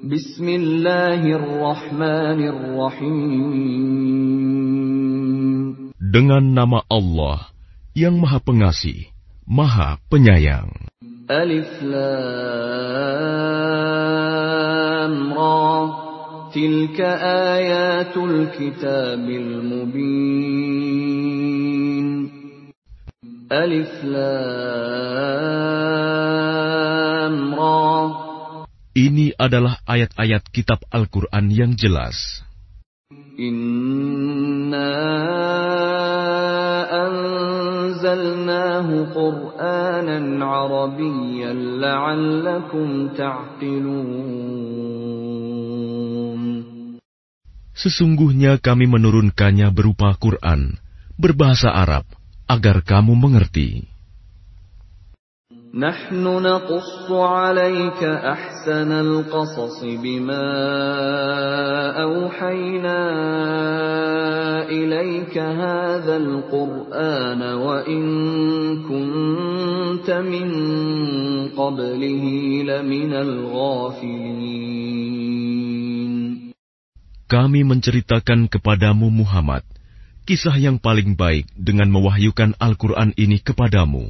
Bismillahirrahmanirrahim. Dengan nama Allah yang Maha Pengasih, Maha Penyayang. Alif Lam Ra. Tilka ayatul kitabil mubin. Alif Lam. Ini adalah ayat-ayat kitab Al-Quran yang jelas. Inna anzalnahu Qur'anan Arabiyyan la'allakum ta'qilun. Sesungguhnya kami menurunkannya berupa Quran, berbahasa Arab, agar kamu mengerti. نحن نقص عليك أحسن القصص بما أوحينا إليك هذا القرآن وإن كنت من قبله لمن الغافلين Kami menceritakan kepadamu Muhammad kisah yang paling baik dengan mewahyukan Al-Quran ini kepadamu.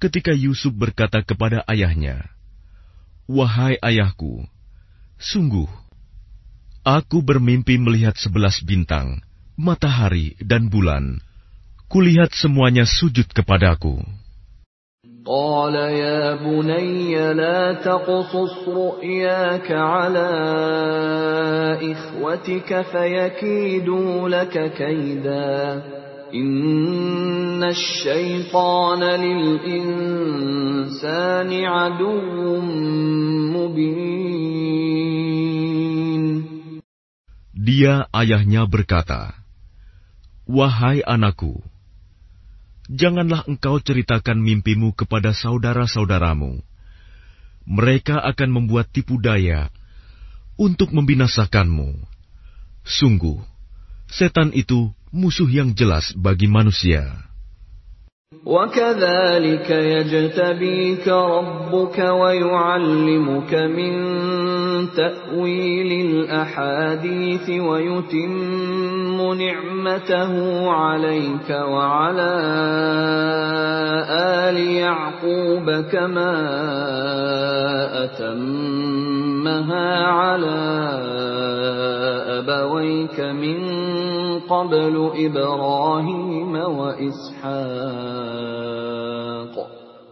ketika Yusuf berkata kepada ayahnya, "Wahai ayahku, sungguh aku bermimpi melihat sebelas bintang, matahari, dan bulan. Kulihat semuanya sujud kepadaku." قال يا بني لا تقصص رؤياك على إخوتك فيكيدوا لك كيدا Inna syaitana lil insani mubin. Dia ayahnya berkata, Wahai anakku, janganlah engkau ceritakan mimpimu kepada saudara-saudaramu. Mereka akan membuat tipu daya untuk membinasakanmu. Sungguh, setan itu musuh yang jelas bagi manusia." وكذلك يجتبيك ربك ويعلمك من تأويل الأحاديث ويتم نعمته عليك وعلى آل يعقوب كما أتمها على أبويك من قبل إبراهيم وإسحاق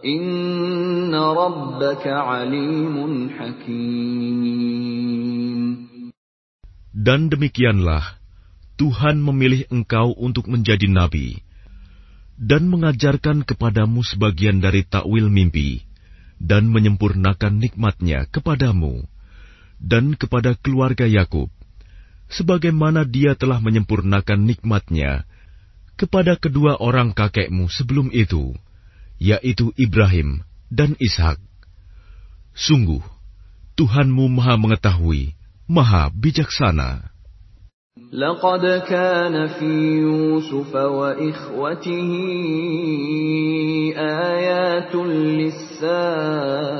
إن ربك عليم حكيم Dan demikianlah Tuhan memilih engkau untuk menjadi nabi dan mengajarkan kepadamu sebagian dari takwil mimpi dan menyempurnakan nikmatnya kepadamu dan kepada keluarga Yakub sebagaimana dia telah menyempurnakan nikmatnya kepada kedua orang kakekmu sebelum itu, yaitu Ibrahim dan Ishak. Sungguh, Tuhanmu maha mengetahui, maha bijaksana. لقد كان في يوسف وإخوته آيات للسائلين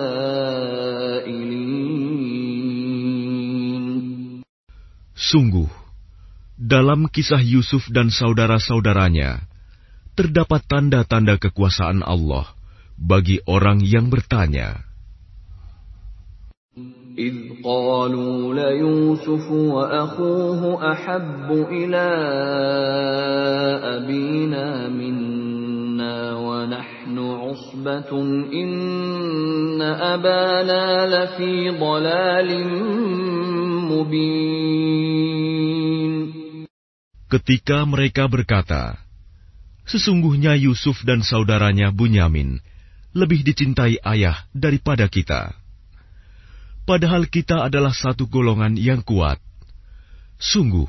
Sungguh, dalam kisah Yusuf dan saudara-saudaranya, terdapat tanda-tanda kekuasaan Allah bagi orang yang bertanya. إذ قالوا ليوسف وأخوه أحب إلى أبينا منا ونحن عصبة إن أبانا لفي ضلال مبين Ketika mereka berkata, Sesungguhnya Yusuf dan saudaranya Bunyamin lebih dicintai ayah daripada kita. Padahal kita adalah satu golongan yang kuat. Sungguh,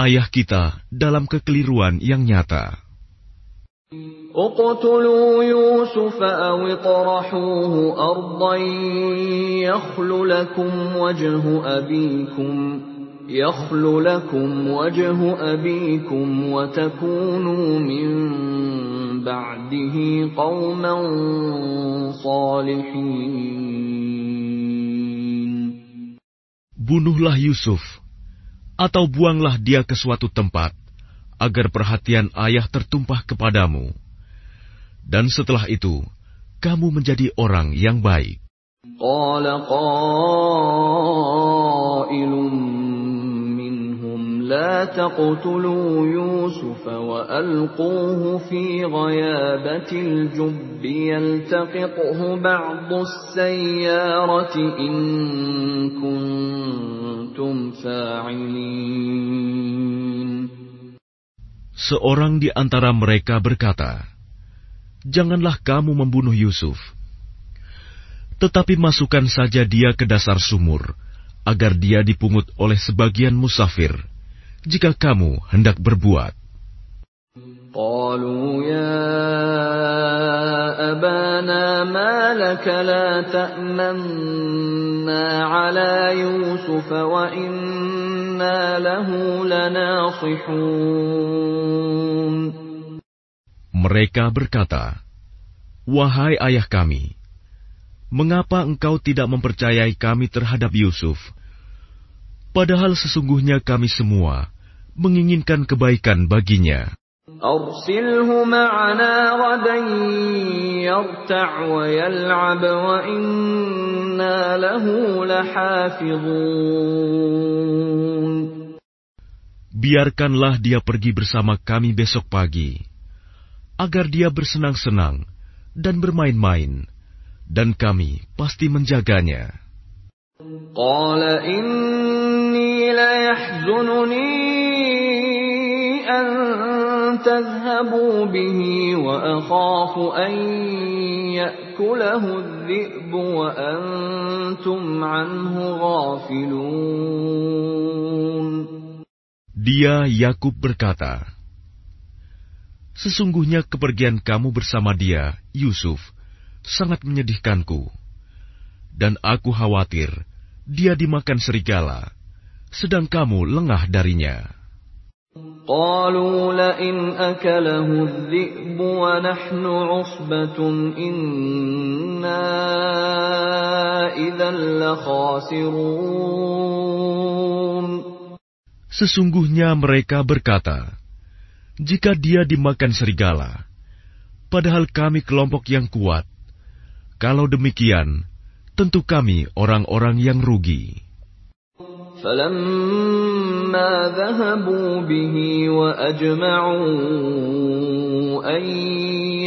ayah kita dalam kekeliruan yang nyata. اقتلوا يوسف أو اطرحوه أرضا يخل لكم وجه أبيكم يخل لكم وجه أبيكم وتكونوا من بعده قوما صالحين. Bunuhlah Yusuf, atau buanglah dia ke suatu tempat, agar perhatian ayah tertumpah kepadamu. Dan setelah itu, kamu menjadi orang yang baik. Qala minhum la Yusuf wa alquhu fi in kuntum Seorang di antara mereka berkata, "Janganlah kamu membunuh Yusuf, tetapi masukkan saja dia ke dasar sumur, agar dia dipungut oleh sebagian musafir, jika kamu hendak berbuat." قالوا يا أبانا ما لك لا تأمنا على يوسف وإنا له لناصحون mereka berkata, "Wahai ayah kami, mengapa engkau tidak mempercayai kami terhadap Yusuf? Padahal sesungguhnya kami semua menginginkan kebaikan baginya." أرسله معنا غدا يرتع ويلعب وإنا له لحافظون Biarkanlah dia pergi bersama kami besok pagi, agar dia bersenang-senang dan bermain-main, dan kami pasti menjaganya. قال إني ليحزنني أن تذهبوا به وأخاف أن يأكله الذئب وأنتم عنه غافلون Dia Yakub berkata, Sesungguhnya kepergian kamu bersama dia, Yusuf, sangat menyedihkanku. Dan aku khawatir dia dimakan serigala, sedang kamu lengah darinya. قالوا لئن أكله الذئب ونحن عصبة إنا إذا لخاسرون Sesungguhnya mereka berkata, Jika dia dimakan serigala, padahal kami kelompok yang kuat, kalau demikian, tentu kami orang-orang yang rugi. فلما ذهبوا به وأجمعوا أن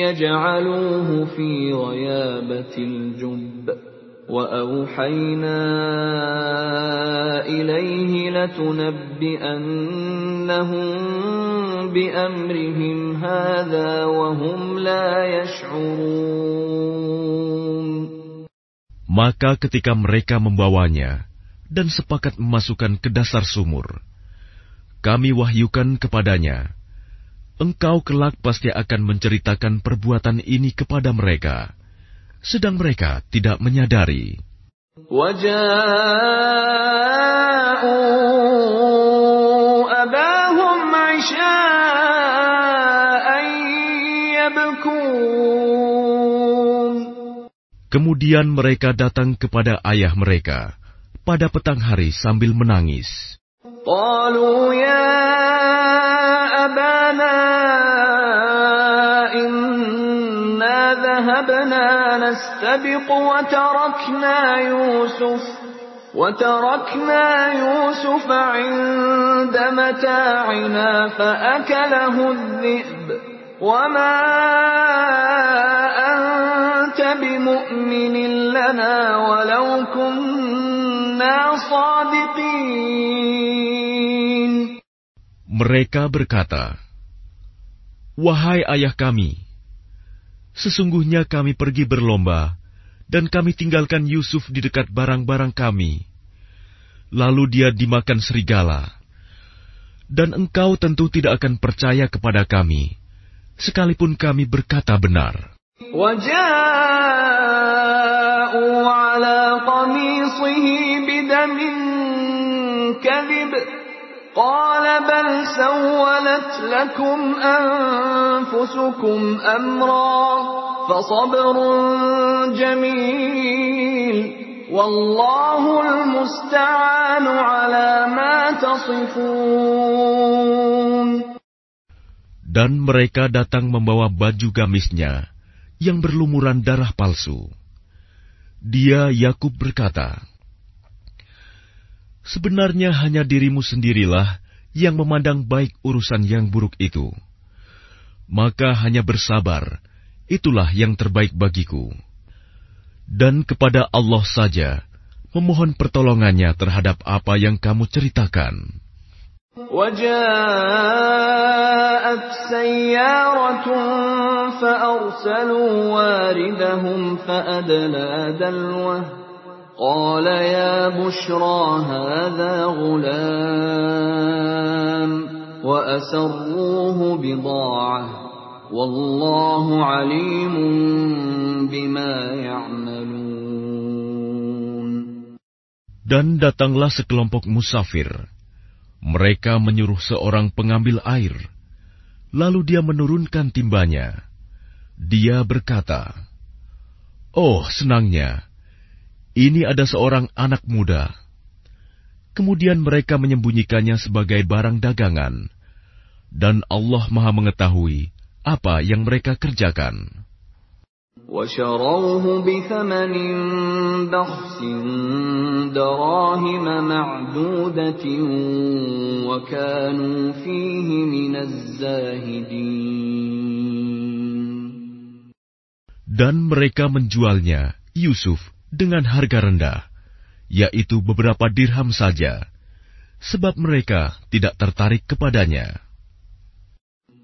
يجعلوه في غيابة الجب وأوحينا إليه لتنبئنهم بأمرهم هذا وهم لا يشعرون Maka ketika mereka membawanya dan sepakat memasukkan ke dasar sumur. Kami wahyukan kepadanya, engkau kelak pasti akan menceritakan perbuatan ini kepada mereka, sedang mereka tidak menyadari. Kemudian mereka datang kepada ayah mereka, pada petang hari sambil menangis. قالوا يا أبانا إنا ذهبنا نستبق وتركنا يوسف وتركنا يوسف عند متاعنا فأكله الذئب وما أنت بمؤمن لنا ولو كنا Mereka berkata, Wahai ayah kami, sesungguhnya kami pergi berlomba dan kami tinggalkan Yusuf di dekat barang-barang kami. Lalu dia dimakan serigala. Dan engkau tentu tidak akan percaya kepada kami, sekalipun kami berkata benar. Wajah على قميصه بدم كذب قال بل سولت لكم أنفسكم أمرا فصبر جميل والله المستعان على ما تصفون Dan mereka datang membawa baju gamisnya yang berlumuran darah palsu. Dia Yakub berkata, Sebenarnya hanya dirimu sendirilah yang memandang baik urusan yang buruk itu. Maka hanya bersabar, itulah yang terbaik bagiku. Dan kepada Allah saja memohon pertolongannya terhadap apa yang kamu ceritakan. وجاءت سيارة فأرسلوا واردهم فأدلى دلوه. قال يا بشرى هذا غلام وأسروه بضاعة. والله عليم بما يعملون. Dan datanglah sekelompok musafir mereka menyuruh seorang pengambil air, lalu dia menurunkan timbanya. Dia berkata, "Oh, senangnya, ini ada seorang anak muda." Kemudian mereka menyembunyikannya sebagai barang dagangan, dan Allah Maha Mengetahui apa yang mereka kerjakan. وشروه بثمن بخس دراهم معدودة وكانوا فيه من الزاهدين Dan mereka menjualnya, Yusuf, dengan harga rendah, yaitu beberapa dirham saja, sebab mereka tidak tertarik kepadanya.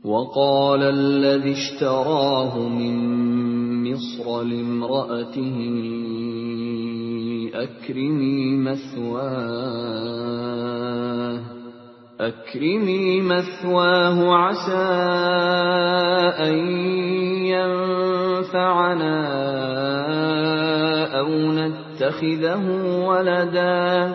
وقال الذي اشتراه من مصر لامرأته أكرمي مثواه أكرمي مثواه عسى أن ينفعنا أو نتخذه ولدا.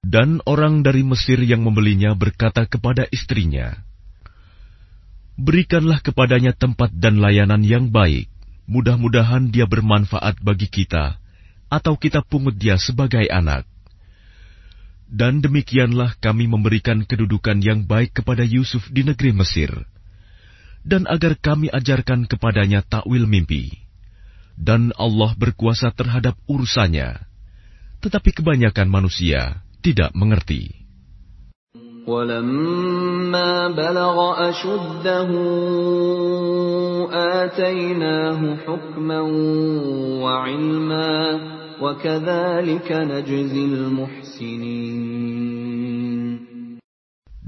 Dan orang dari Mesir yang membelinya berkata kepada istrinya, Berikanlah kepadanya tempat dan layanan yang baik. Mudah-mudahan dia bermanfaat bagi kita, atau kita pungut dia sebagai anak. Dan demikianlah kami memberikan kedudukan yang baik kepada Yusuf di negeri Mesir, dan agar kami ajarkan kepadanya takwil mimpi. Dan Allah berkuasa terhadap urusannya, tetapi kebanyakan manusia tidak mengerti. ولما بلغ أشده آتيناه حكما وعلما وكذلك نجزي المحسنين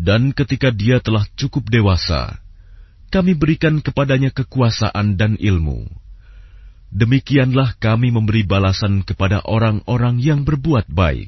Dan ketika dia telah cukup dewasa, kami berikan kepadanya kekuasaan dan ilmu. Demikianlah kami memberi balasan kepada orang-orang yang berbuat baik.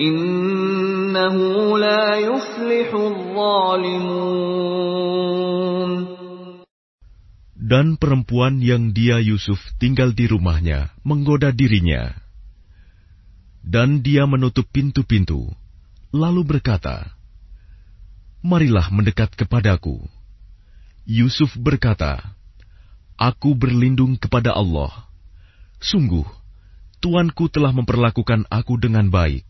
Innahu la zalimun. Dan perempuan yang dia Yusuf tinggal di rumahnya menggoda dirinya. Dan dia menutup pintu-pintu, lalu berkata, Marilah mendekat kepadaku. Yusuf berkata, Aku berlindung kepada Allah. Sungguh, Tuanku telah memperlakukan aku dengan baik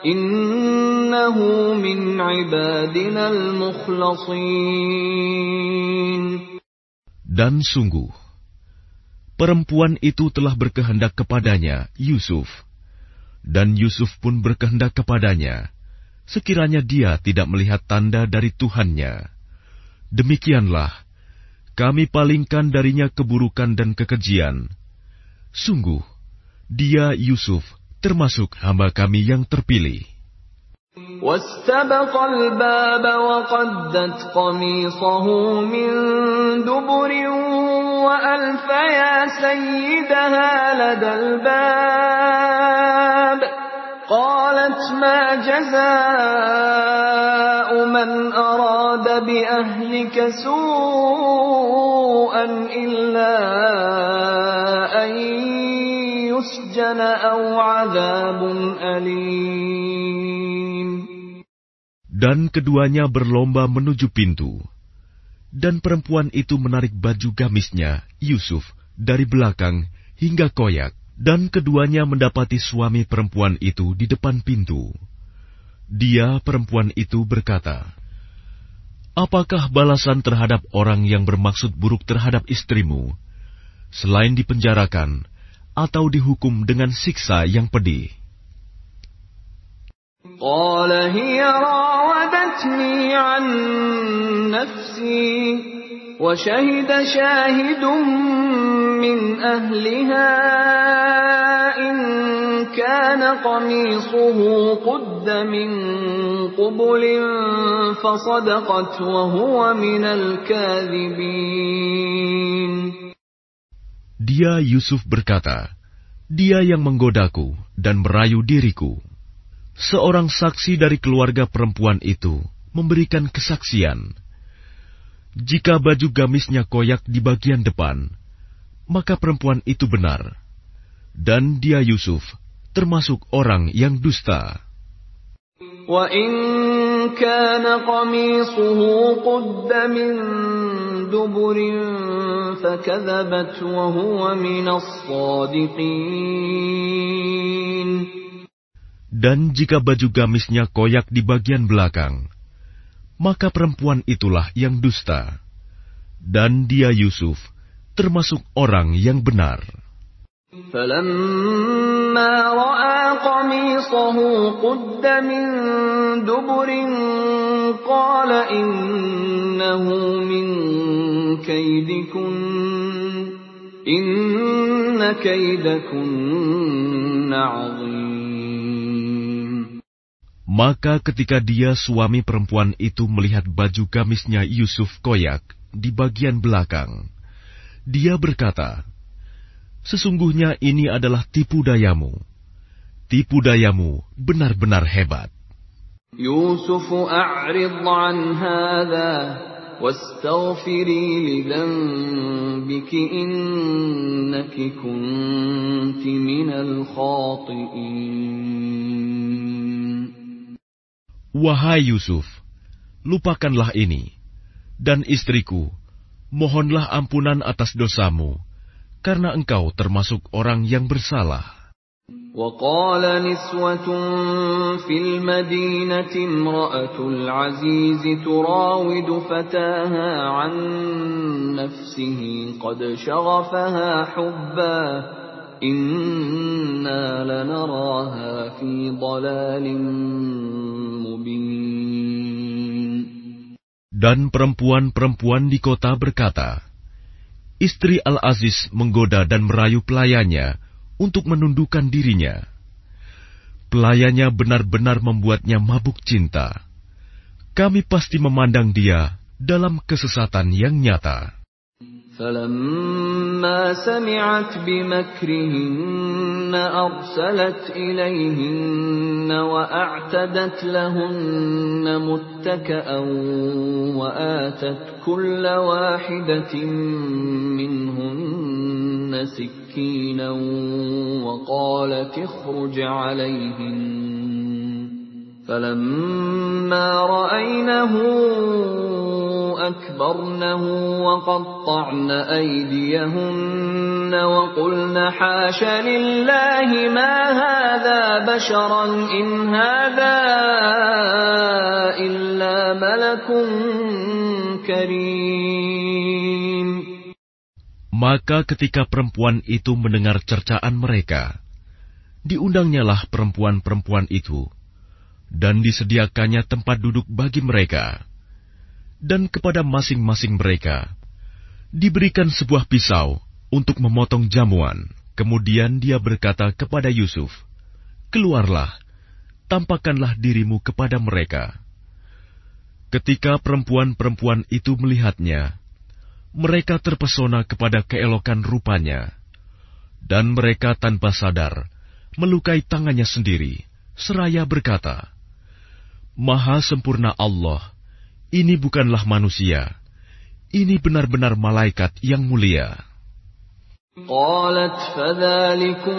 Innahu min ibadinal mukhlasin. Dan sungguh, perempuan itu telah berkehendak kepadanya, Yusuf. Dan Yusuf pun berkehendak kepadanya, sekiranya dia tidak melihat tanda dari Tuhannya. Demikianlah, kami palingkan darinya keburukan dan kekejian. Sungguh, dia Yusuf, termasuk hamba kami yang terpilih. واستبق الباب وقدت قميصه من دبر وألف يا سيدها لدى الباب قالت ما جزاء من أراد بأهلك سوءا إلا Dan keduanya berlomba menuju pintu. Dan perempuan itu menarik baju gamisnya, Yusuf, dari belakang hingga koyak. Dan keduanya mendapati suami perempuan itu di depan pintu. Dia, perempuan itu, berkata, Apakah balasan terhadap orang yang bermaksud buruk terhadap istrimu, selain dipenjarakan atau dihukum dengan siksa yang pedih? قال هي راودتني عن نفسي وشهد شاهد من أهلها إن كان قميصه قد من قبل فصدقت وهو من الكاذبين dia Yusuf berkata, "Dia yang menggodaku dan merayu diriku." Seorang saksi dari keluarga perempuan itu memberikan kesaksian. Jika baju gamisnya koyak di bagian depan, maka perempuan itu benar, dan dia Yusuf termasuk orang yang dusta. كان قميصه قد من دبر فكذبت وهو من الصادقين Dan jika baju gamisnya koyak di bagian belakang, maka perempuan itulah yang dusta. Dan dia Yusuf termasuk orang yang benar. فلما رأى قميصه قد من دبر قال إنه من كيدكن إن كيدكن عظيم Maka ketika dia suami perempuan itu melihat baju gamisnya Yusuf koyak di bagian belakang, dia berkata, Sesungguhnya ini adalah tipu dayamu. Tipu dayamu benar-benar hebat. يوسف أعرض عن هذا واستغفري لذنبك إنك كنت من الخاطئين Wahai Yusuf, lupakanlah ini. Dan istriku, mohonlah ampunan atas dosamu, karena engkau termasuk orang yang bersalah. وقال نسوة في المدينة امرأة العزيز تراود فتاها عن نفسه قد شغفها حبا إنا لنراها في ضلال مبين Dan perempuan-perempuan di kota berkata, Istri Al-Aziz menggoda dan merayu pelayannya untuk menundukkan dirinya. Pelayannya benar-benar membuatnya mabuk cinta. Kami pasti memandang dia dalam kesesatan yang nyata. فلما سمعت بمكرهن أرسلت إليهن وأعتدت لهن متكأ وآتت كل واحدة منهن سكينا وقالت اخرج عليهن فلما رأينه أكبرنه وقطعن أيديهن وقلن حاش لله ما هذا بشرا إن هذا إلا ملك كريم Maka ketika perempuan itu mendengar cercaan mereka, diundangnyalah perempuan-perempuan itu, dan disediakannya tempat duduk bagi mereka dan kepada masing-masing mereka diberikan sebuah pisau untuk memotong jamuan. Kemudian dia berkata kepada Yusuf, "Keluarlah, tampakkanlah dirimu kepada mereka." Ketika perempuan-perempuan itu melihatnya, mereka terpesona kepada keelokan rupanya, dan mereka tanpa sadar melukai tangannya sendiri, seraya berkata, "Maha sempurna Allah." ini bukanlah manusia, ini benar-benar malaikat yang mulia. قالت فذلكن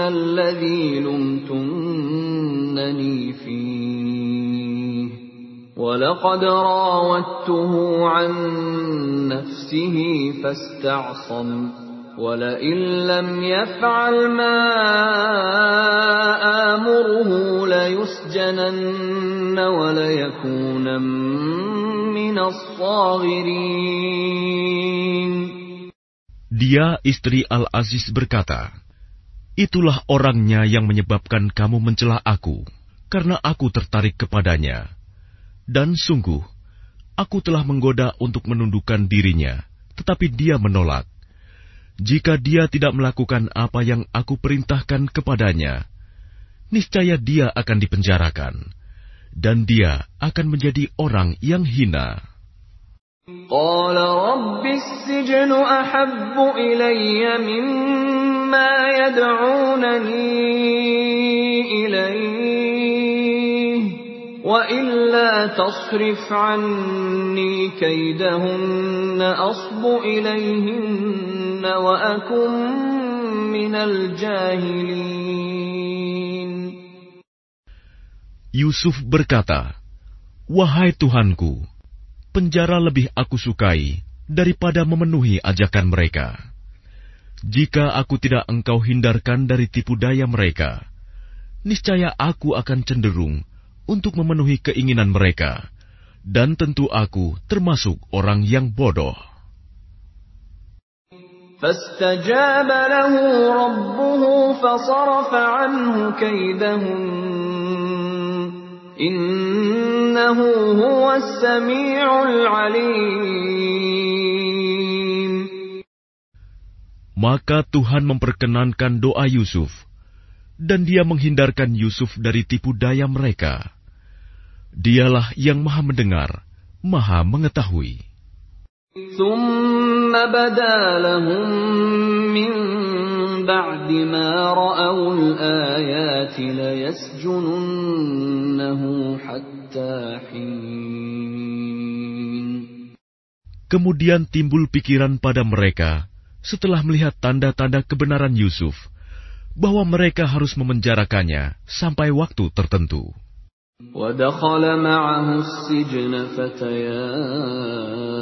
الذي لمتنني فيه ولقد راودته عن نفسه فاستعصم ولئن لم يفعل ما آمره ليسجنن وليكون من الصاغرين Dia istri Al-Aziz berkata, Itulah orangnya yang menyebabkan kamu mencela aku, karena aku tertarik kepadanya. Dan sungguh, aku telah menggoda untuk menundukkan dirinya, tetapi dia menolak. Jika dia tidak melakukan apa yang aku perintahkan kepadanya, niscaya dia akan dipenjarakan, dan dia akan menjadi orang yang hina. قال رب السجن أحب إلي مما يدعونني إليه وإلا تصرف عني كيدهن أصب إليهن وأكن من الجاهلين Yusuf berkata, Wahai Tuhanku, penjara lebih aku sukai daripada memenuhi ajakan mereka. Jika aku tidak engkau hindarkan dari tipu daya mereka, niscaya aku akan cenderung untuk memenuhi keinginan mereka, dan tentu aku termasuk orang yang bodoh. فاستجاب له ربه فصرف عنه كيدهن إنه هو السميع العليم Maka Tuhan memperkenankan doa Yusuf, dan dia menghindarkan Yusuf dari tipu daya mereka. Dialah yang maha mendengar, maha mengetahui. ثم بدا لهم من بعد ما رأوا الآيات ليسجننه حتى حين Kemudian timbul pikiran pada mereka setelah melihat tanda-tanda kebenaran Yusuf, bahwa mereka harus memenjarakannya sampai waktu tertentu. ودخل معه السجن فتيان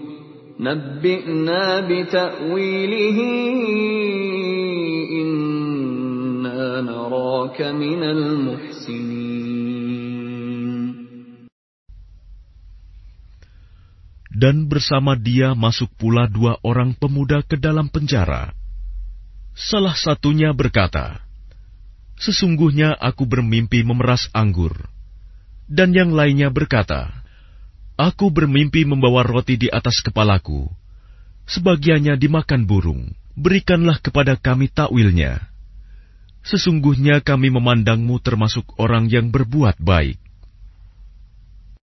نبئنا بتأويله إنا نراك من المحسنين Dan bersama dia masuk pula dua orang pemuda ke dalam penjara. Salah satunya berkata, Sesungguhnya aku bermimpi memeras anggur. Dan yang lainnya berkata, Aku bermimpi membawa roti di atas kepalaku. Sebagiannya dimakan burung. Berikanlah kepada kami takwilnya. Sesungguhnya kami memandangmu termasuk orang yang berbuat baik.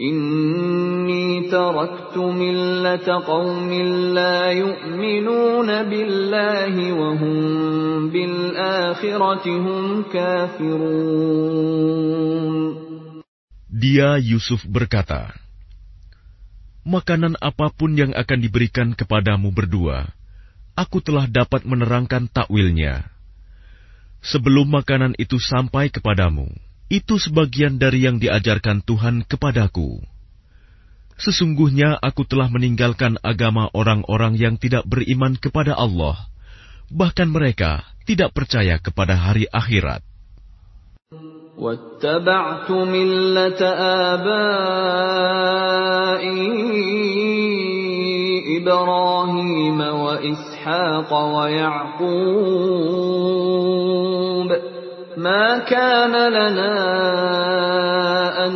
إني تركت ملة قوم لا يؤمنون بالله وهم بالآخرة هم كافرون Dia Yusuf berkata, Makanan apapun yang akan diberikan kepadamu berdua, aku telah dapat menerangkan takwilnya. Sebelum makanan itu sampai kepadamu, itu sebagian dari yang diajarkan Tuhan kepadaku. Sesungguhnya aku telah meninggalkan agama orang-orang yang tidak beriman kepada Allah, bahkan mereka tidak percaya kepada hari akhirat. واتبعت ملة آبائي إبراهيم وإسحاق ويعقوب ما كان لنا أن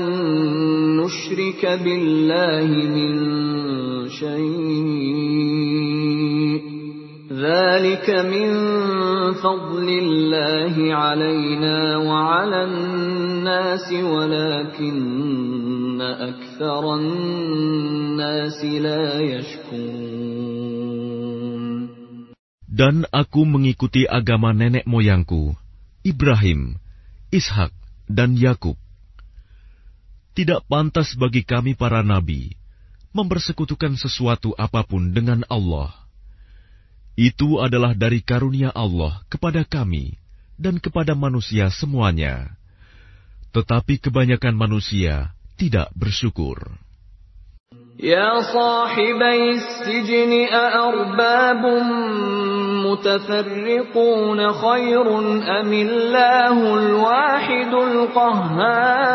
نشرك بالله من شيء ذلك من فضل الله علينا وعلى الناس ولكن أكثر الناس لا يشكرون Dan aku mengikuti agama nenek moyangku, Ibrahim, Ishak, dan Yakub. Tidak pantas bagi kami para nabi mempersekutukan sesuatu apa pun dengan Allah. Itu adalah dari karunia Allah kepada kami dan kepada manusia semuanya. Tetapi kebanyakan manusia tidak bersyukur. يا صاحبي السجن أأرباب متفرقون خير أم الله الواحد القهار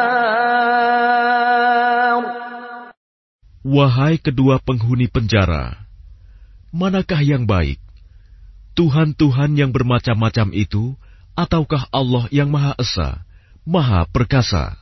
Wahai kedua penghuni penjara, manakah yang baik? Tuhan-Tuhan yang bermacam-macam itu, ataukah Allah yang Maha Esa, Maha Perkasa?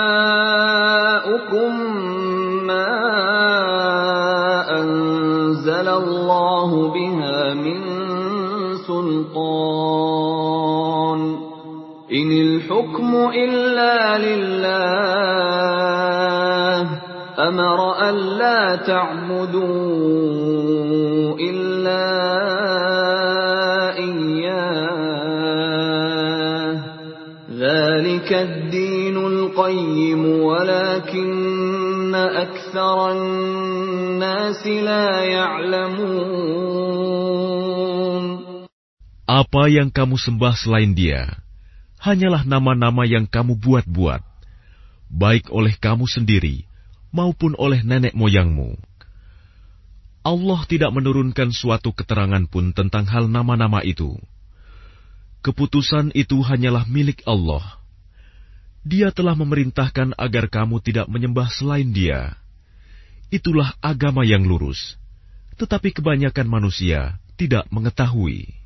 الحكم إلا لله. أمر ألا تعبدوا إلا إياه. ذلك الدين القيم ولكن أكثر الناس لا يعلمون. Apa yang kamu sembah selain Dia? Hanyalah nama-nama yang kamu buat-buat, baik oleh kamu sendiri maupun oleh nenek moyangmu. Allah tidak menurunkan suatu keterangan pun tentang hal nama-nama itu. Keputusan itu hanyalah milik Allah. Dia telah memerintahkan agar kamu tidak menyembah selain Dia. Itulah agama yang lurus, tetapi kebanyakan manusia tidak mengetahui.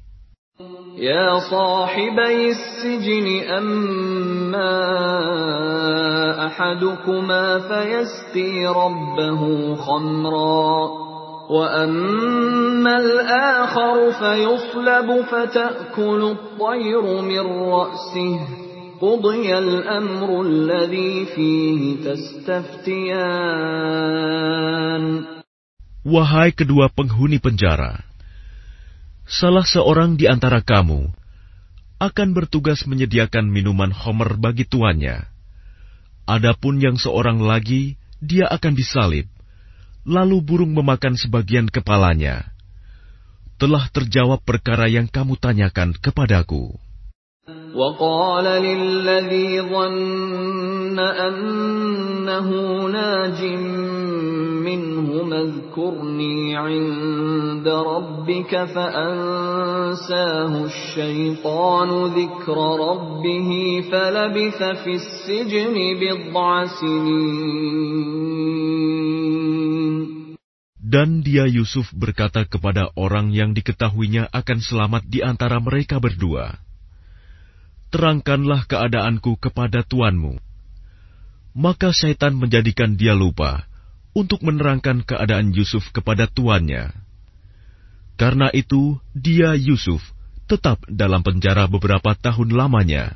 يا صاحبي السجن أما أحدكما فيسقي ربه خمرا وأما الآخر فيصلب فتأكل الطير من رأسه. قضي الأمر الذي فيه تستفتيان. Wahai kedua penghuni penjara, salah seorang di antara kamu akan bertugas menyediakan minuman homer bagi tuannya. Adapun yang seorang lagi, dia akan disalib, lalu burung memakan sebagian kepalanya. Telah terjawab perkara yang kamu tanyakan kepadaku. وقال للذي ظن أنه ناج منهم اذكرني عند ربك فأنساه الشيطان ذكر ربه فلبث في السجن بضع سنين Dan dia Yusuf berkata kepada orang yang diketahuinya akan selamat di antara mereka berdua, terangkanlah keadaanku kepada tuanmu. Maka syaitan menjadikan dia lupa untuk menerangkan keadaan Yusuf kepada tuannya. Karena itu, dia Yusuf tetap dalam penjara beberapa tahun lamanya.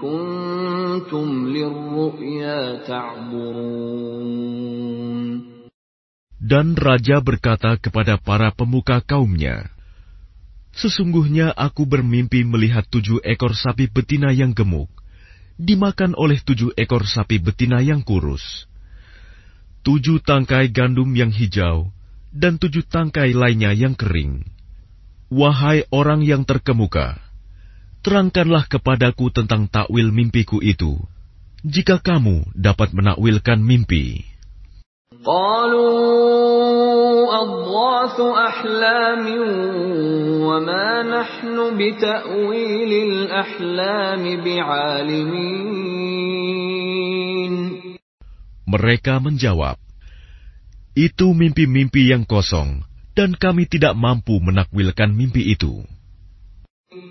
كنتم للرؤيا تعبرون Dan raja berkata kepada para pemuka kaumnya, Sesungguhnya aku bermimpi melihat tujuh ekor sapi betina yang gemuk, dimakan oleh tujuh ekor sapi betina yang kurus. Tujuh tangkai gandum yang hijau, dan tujuh tangkai lainnya yang kering. Wahai orang yang terkemuka, terangkanlah kepadaku tentang takwil mimpiku itu, jika kamu dapat menakwilkan mimpi. Mereka menjawab, Itu mimpi-mimpi yang kosong, dan kami tidak mampu menakwilkan mimpi itu.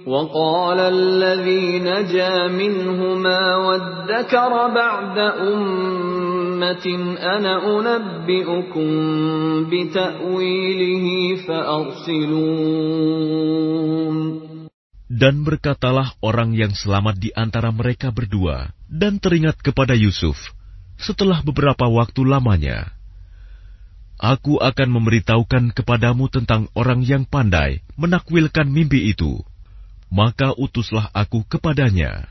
وقال الذي نجا منهما وادكر بعد أمة أنا أنبئكم بتأويله فأرسلون Dan berkatalah orang yang selamat di antara mereka berdua, dan teringat kepada Yusuf, setelah beberapa waktu lamanya. Aku akan memberitahukan kepadamu tentang orang yang pandai menakwilkan mimpi itu. maka utuslah aku kepadanya.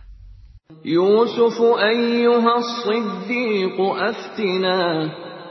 Yusuf ayyuhas siddiq aftina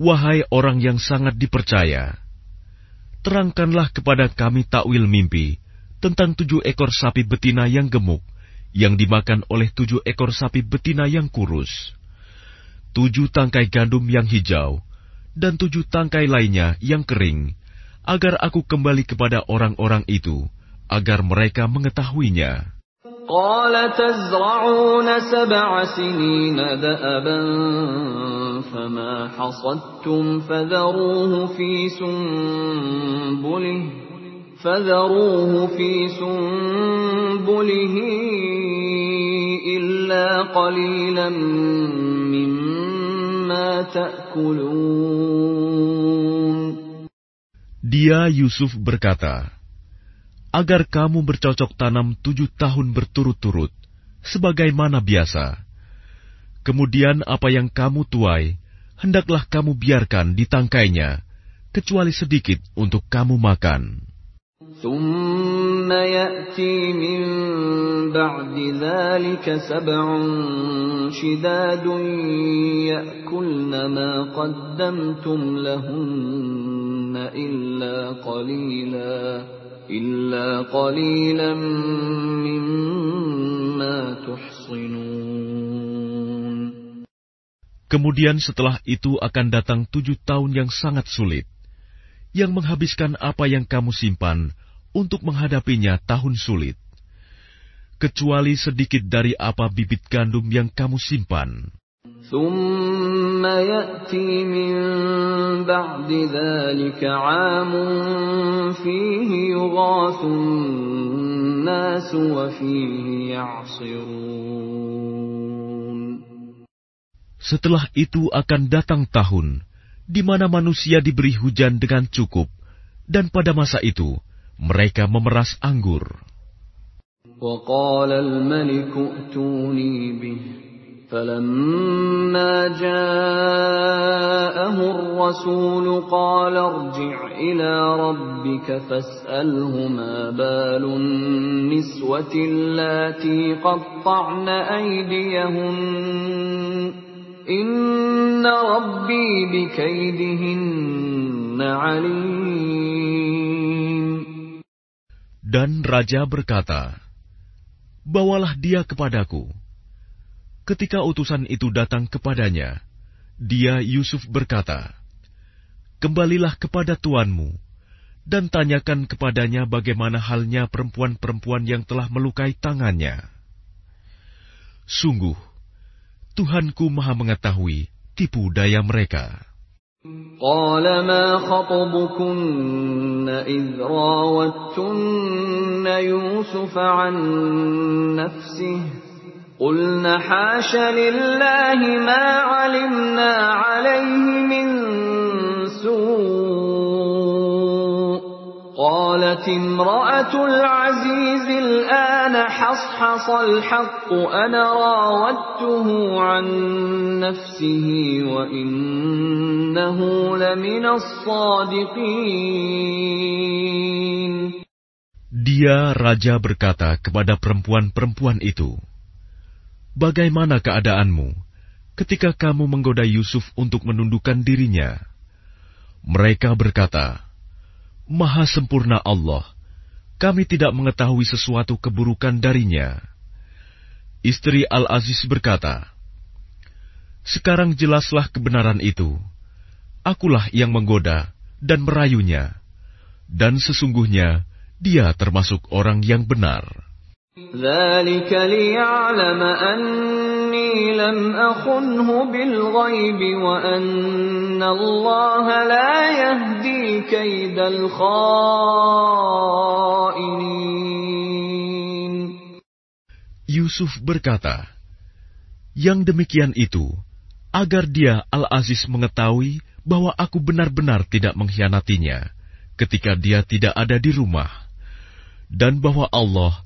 wahai orang yang sangat dipercaya, terangkanlah kepada kami takwil mimpi tentang tujuh ekor sapi betina yang gemuk, yang dimakan oleh tujuh ekor sapi betina yang kurus, tujuh tangkai gandum yang hijau, dan tujuh tangkai lainnya yang kering, agar aku kembali kepada orang-orang itu, agar mereka mengetahuinya. قال تزرعون سبع سنين دأبا فما حصدتم فذروه في سنبله فذروه في سنبله إلا قليلا مما تأكلون. Dia Yusuf berkata, agar kamu bercocok tanam tujuh tahun berturut-turut, sebagaimana biasa. Kemudian apa yang kamu tuai, hendaklah kamu biarkan di tangkainya, kecuali sedikit untuk kamu makan. ثم يأتي من بعد ذلك سبع شداد يأكلن ما قدمتم لهن إلا قليلا Kemudian setelah itu akan datang tujuh tahun yang sangat sulit, yang menghabiskan apa yang kamu simpan untuk menghadapinya tahun sulit, kecuali sedikit dari apa bibit gandum yang kamu simpan. ثم يأتي من بعد ذلك عام فيه يغاث الناس وفيه يعصرون Setelah itu akan datang tahun di mana manusia diberi hujan dengan cukup, dan pada masa itu mereka memeras anggur. وقال الملك ائتوني به فلما جاءه الرسول قال ارجع إلى ربك فاسأله ما بال النسوة اللاتي قطعن أيديهن إن ربي بكيدهن عليم Dan raja berkata, Bawalah dia kepadaku. Ketika utusan itu datang kepadanya, dia Yusuf berkata, Kembalilah kepada tuanmu, dan tanyakan kepadanya bagaimana halnya perempuan-perempuan yang telah melukai tangannya. Sungguh, Tuhanku maha mengetahui tipu daya mereka. قال ما خطبكن إذ راوتن يوسف عن نفسه قلن حاش لله ما علمنا عليه من سوء. قالت امرأة العزيز الآن حصحص الحق أنا راودته عن نفسه وإنه لمن الصادقين. Dia raja berkata kepada perempuan-perempuan itu, Bagaimana keadaanmu ketika kamu menggoda Yusuf untuk menundukkan dirinya? Mereka berkata, Maha sempurna Allah, kami tidak mengetahui sesuatu keburukan darinya. Istri Al-Aziz berkata, Sekarang jelaslah kebenaran itu. Akulah yang menggoda dan merayunya, dan sesungguhnya dia termasuk orang yang benar. ذلك ليعلم أني لم أخنه بالغيب وأن الله لا يهدي كيد الخائنين Yusuf berkata, Yang demikian itu, agar dia Al-Aziz mengetahui bahwa aku benar-benar tidak mengkhianatinya ketika dia tidak ada di rumah, dan bahwa Allah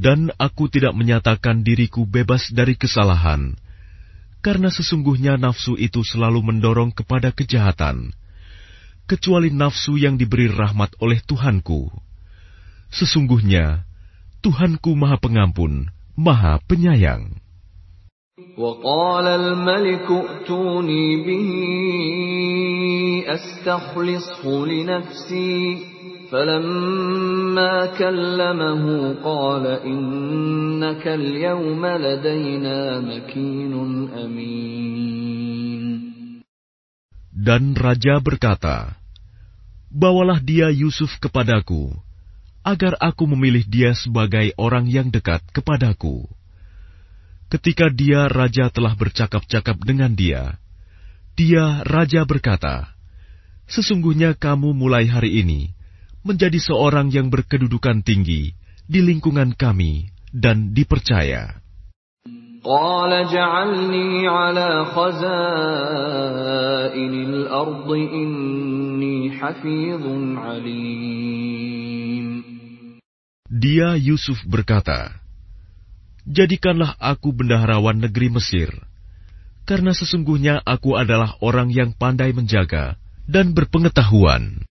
Dan aku tidak menyatakan diriku bebas dari kesalahan, karena sesungguhnya nafsu itu selalu mendorong kepada kejahatan, kecuali nafsu yang diberi rahmat oleh Tuhanku. Sesungguhnya Tuhanku Maha Pengampun, Maha Penyayang. وقال الملك ائتوني به أستخلصه لنفسي فلما كلمه قال إنك اليوم لدينا مكين أمين Dan raja berkata, Bawalah dia Yusuf kepadaku, agar aku memilih dia sebagai orang yang dekat kepadaku. Ketika dia raja telah bercakap-cakap dengan dia, dia raja berkata, Sesungguhnya kamu mulai hari ini menjadi seorang yang berkedudukan tinggi di lingkungan kami dan dipercaya. قال اجعلني على خزائن الأرض إني حفيظ عليم Dia Yusuf berkata, Jadikanlah aku bendaharawan negeri Mesir, karena sesungguhnya aku adalah orang yang pandai menjaga dan berpengetahuan.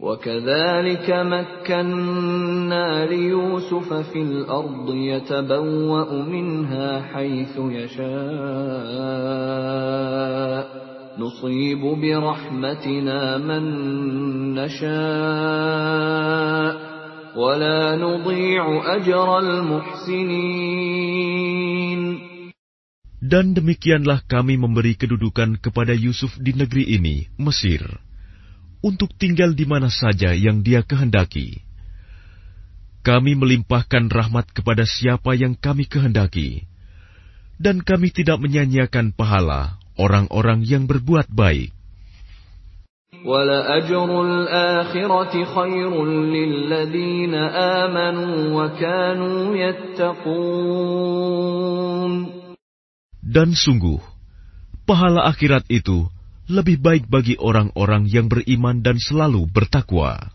وكذلك مكنا ليوسف في الأرض يتبوأ منها حيث يشاء. نصيب برحمتنا من نشاء. ولا نضيع أجر المحسنين. Dan demikianlah kami memberi kedudukan kepada Yusuf di negeri ini, Mesir. Untuk tinggal di mana saja yang Dia kehendaki. Kami melimpahkan rahmat kepada siapa yang kami kehendaki, dan kami tidak menyanyiakan pahala orang-orang yang berbuat baik. Dan sungguh, pahala akhirat itu lebih baik bagi orang-orang yang beriman dan selalu bertakwa.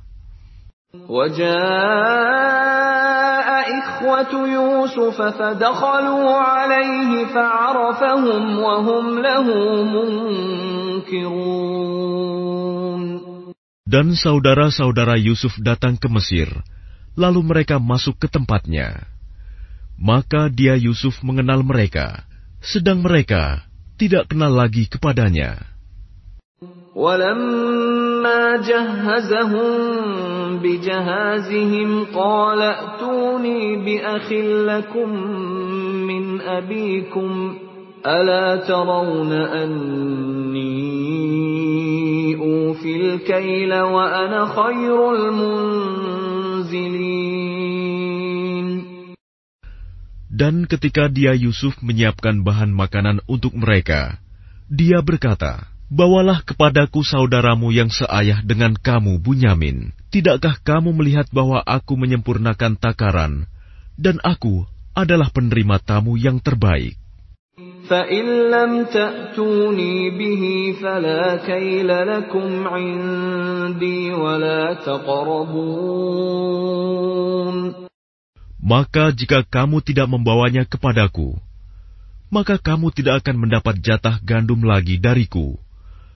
Dan saudara-saudara Yusuf datang ke Mesir, lalu mereka masuk ke tempatnya. Maka dia Yusuf mengenal mereka, sedang mereka tidak kenal lagi kepadanya. ولما جهزهم بجهازهم قال ائتوني بأخ لكم من أبيكم ألا ترون أني أوفي الكيل وأنا خير المنزلين Dan ketika dia Yusuf menyiapkan bahan makanan untuk mereka, dia berkata, Bawalah kepadaku saudaramu yang seayah dengan kamu, Bunyamin. Tidakkah kamu melihat bahwa aku menyempurnakan takaran, dan aku adalah penerima tamu yang terbaik? Maka jika kamu tidak membawanya kepadaku, maka kamu tidak akan mendapat jatah gandum lagi dariku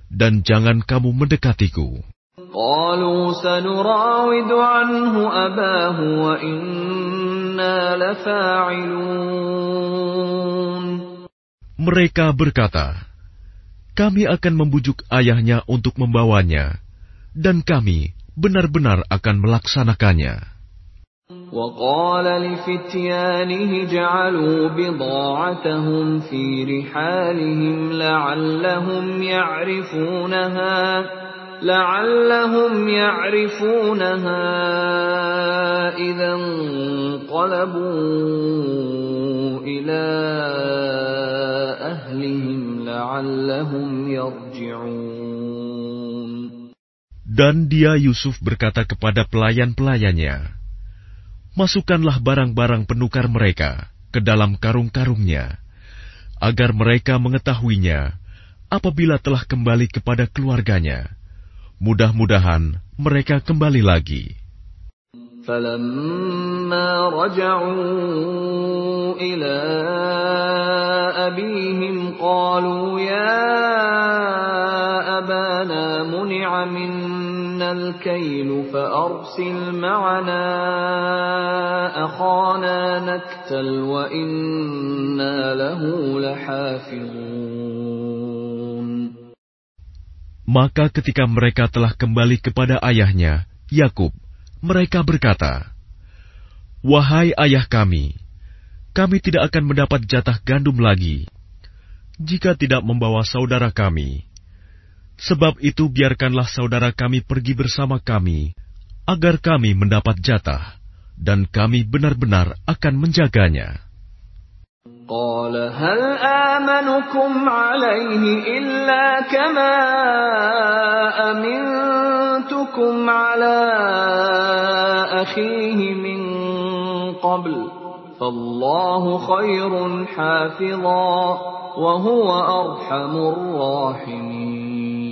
dan jangan kamu mendekatiku. Mereka berkata, kami akan membujuk ayahnya untuk membawanya, dan kami benar-benar akan melaksanakannya. وقال لفتيانه جعلوا بضاعتهم في رحالهم لعلهم يعرفونها لعلهم يعرفونها إذا انقلبوا إلى أهلهم لعلهم يرجعون Dan dia Yusuf berkata kepada pelayan-pelayannya, masukkanlah barang-barang penukar mereka ke dalam karung-karungnya, agar mereka mengetahuinya apabila telah kembali kepada keluarganya. Mudah-mudahan mereka kembali lagi. فلما رجعوا إلى أبيهم قالوا يا أبانا منع منا الكيل فأرسل معنا أخانا نكتل وإنا له لحافظون Maka ketika mereka telah kembali kepada ayahnya, Yakub, mereka berkata, "Wahai ayah kami, kami tidak akan mendapat jatah gandum lagi jika tidak membawa saudara kami. Sebab itu, biarkanlah saudara kami pergi bersama kami, agar kami mendapat jatah, dan kami benar-benar akan menjaganya." قال هل آمنكم عليه إلا كما أمنتكم على أخيه من قبل فالله خير حافظا وهو أرحم الراحمين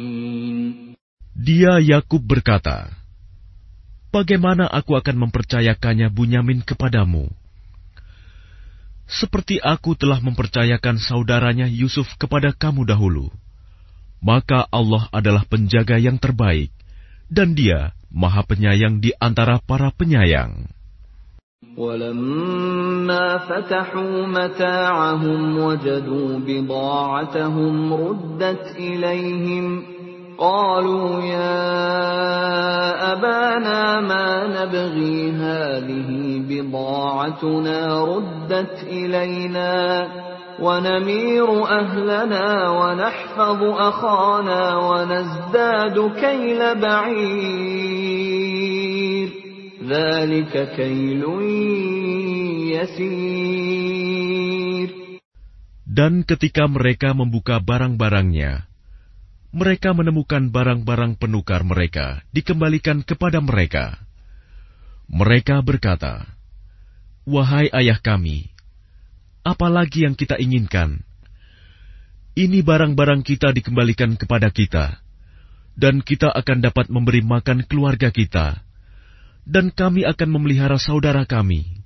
Dia Yakub berkata, Bagaimana aku akan mempercayakannya Bunyamin kepadamu? Seperti aku telah mempercayakan saudaranya Yusuf kepada kamu dahulu. Maka Allah adalah penjaga yang terbaik, dan dia maha penyayang di antara para penyayang. ولما فتحوا متاعهم وجدوا بضاعتهم ردت إليهم قالوا يا أبانا ما نبغي هذه بضاعتنا ردت إلينا ونمير أهلنا ونحفظ أخانا ونزداد كيل بعير ذلك كيل يسير Dan ketika mereka membuka barang-barangnya, mereka menemukan barang-barang penukar mereka dikembalikan kepada mereka. Mereka berkata, "Wahai ayah kami, apalagi yang kita inginkan? Ini barang-barang kita dikembalikan kepada kita, dan kita akan dapat memberi makan keluarga kita, dan kami akan memelihara saudara kami,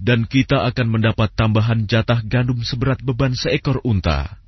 dan kita akan mendapat tambahan jatah gandum seberat beban seekor unta."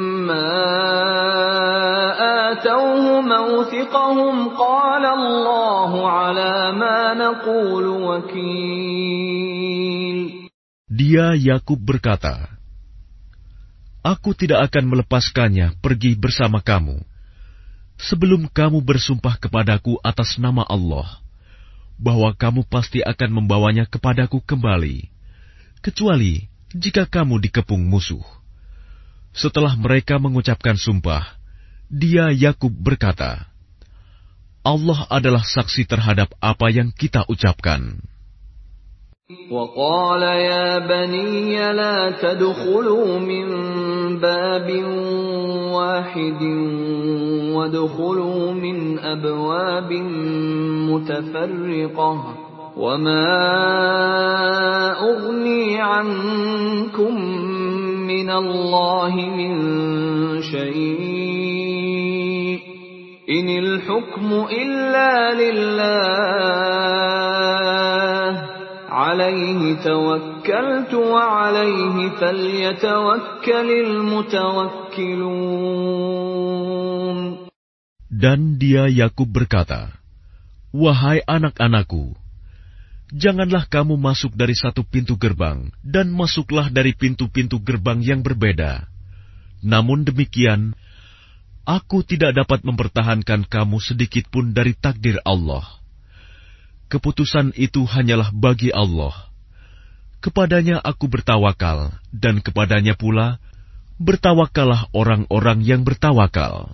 لن أرسله معكم حتى تؤتون موثقا من الله لتأتونني به إلا أن يحاط بكم فلما آتوه موثقهم قال الله على ما نقول وكيل Dia Yakub berkata, Aku tidak akan melepaskannya pergi bersama kamu sebelum kamu bersumpah kepadaku atas nama Allah bahwa kamu pasti akan membawanya kepadaku kembali, kecuali jika kamu dikepung musuh. Setelah mereka mengucapkan sumpah, dia Yakub berkata, Allah adalah saksi terhadap apa yang kita ucapkan. وقال يا بني لا تدخلوا من باب واحد وادخلوا من أبواب متفرقة وما أغني عنكم من الله من شيء إن الحكم إلا لله عليه توكلت وعليه فليتوكل المتوكلون Dan dia Yakub berkata, Wahai anak-anakku, janganlah kamu masuk dari satu pintu gerbang, dan masuklah dari pintu-pintu gerbang yang berbeda. Namun demikian, aku tidak dapat mempertahankan kamu sedikit pun dari takdir Allah. Keputusan itu hanyalah bagi Allah. Kepadanya aku bertawakal, dan kepadanya pula bertawakallah orang-orang yang bertawakal.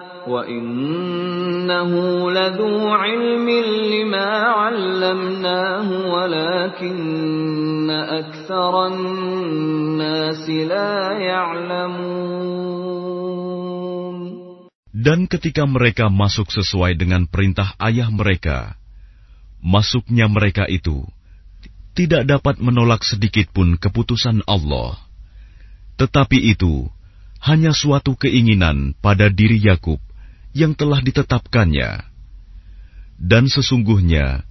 وإنه لذو علم لما علمناه ولكن أكثر الناس لا يعلمون Dan ketika mereka masuk sesuai dengan perintah ayah mereka, masuknya mereka itu tidak dapat menolak sedikit pun keputusan Allah. Tetapi itu hanya suatu keinginan pada diri Yakub yang telah ditetapkannya. Dan sesungguhnya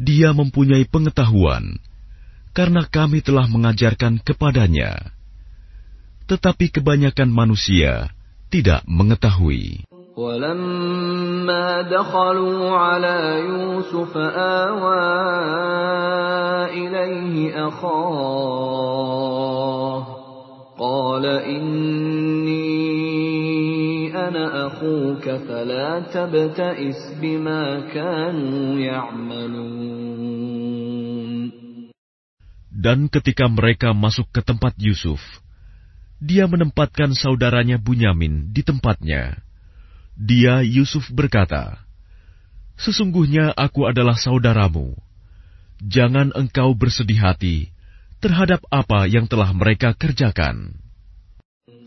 dia mempunyai pengetahuan karena kami telah mengajarkan kepadanya. Tetapi kebanyakan manusia tidak mengetahui. ولما دخلوا على يوسف آوى إليه أخاه قال إني كَانَ أَخُوكَ fala tabta'is بِمَا كَانُوا يَعْمَلُونَ. Dan ketika mereka masuk ke tempat Yusuf, dia menempatkan saudaranya Bunyamin di tempatnya. Dia Yusuf berkata, Sesungguhnya aku adalah saudaramu. Jangan engkau bersedih hati terhadap apa yang telah mereka kerjakan.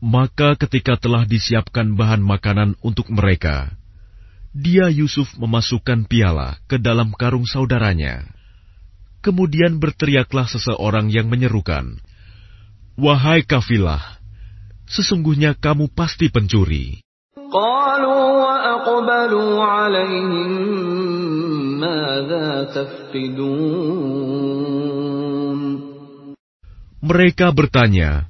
Maka ketika telah disiapkan bahan makanan untuk mereka, dia Yusuf memasukkan piala ke dalam karung saudaranya. Kemudian berteriaklah seseorang yang menyerukan, Wahai kafilah, sesungguhnya kamu pasti pencuri. Mereka bertanya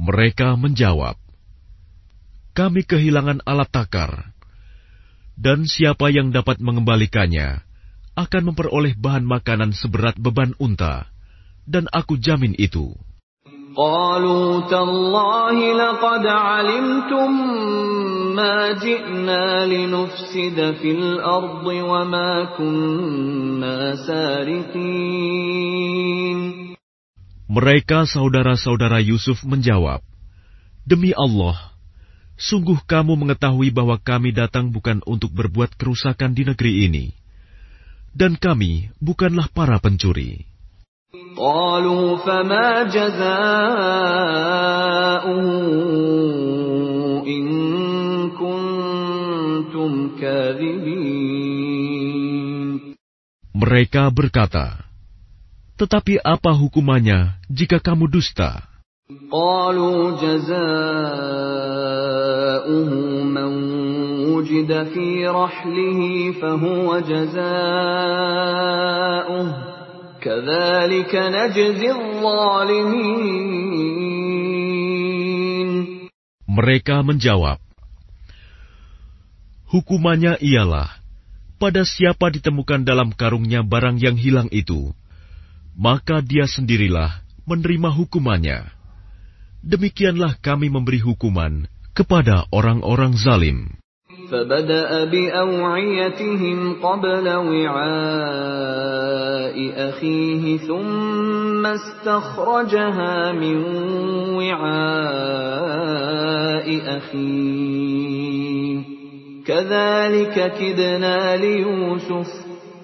Mereka menjawab, Kami kehilangan alat takar, dan siapa yang dapat mengembalikannya akan memperoleh bahan makanan seberat beban unta, dan aku jamin itu. قالوا تالله لقد علمتم ما جئنا لنفسد في الأرض وما كنا سارقين Mereka saudara-saudara Yusuf menjawab, Demi Allah, sungguh kamu mengetahui bahwa kami datang bukan untuk berbuat kerusakan di negeri ini, dan kami bukanlah para pencuri. قالوا فما جزاؤه إن كنتم كاذبين Mereka berkata, Tetapi apa hukumannya jika kamu dusta? قالوا جزاؤه من وجد في رحله فهو جزاؤه كذلك نجزي الظالمين Mereka menjawab, Hukumannya ialah, pada siapa ditemukan dalam karungnya barang yang hilang itu, maka dia sendirilah menerima hukumannya. Demikianlah kami memberi hukuman kepada orang-orang zalim. فبدأ بأوعيتهم قبل وعاء أخيه ثم استخرجها من وعاء أخيه كذلك كدنا ليوسف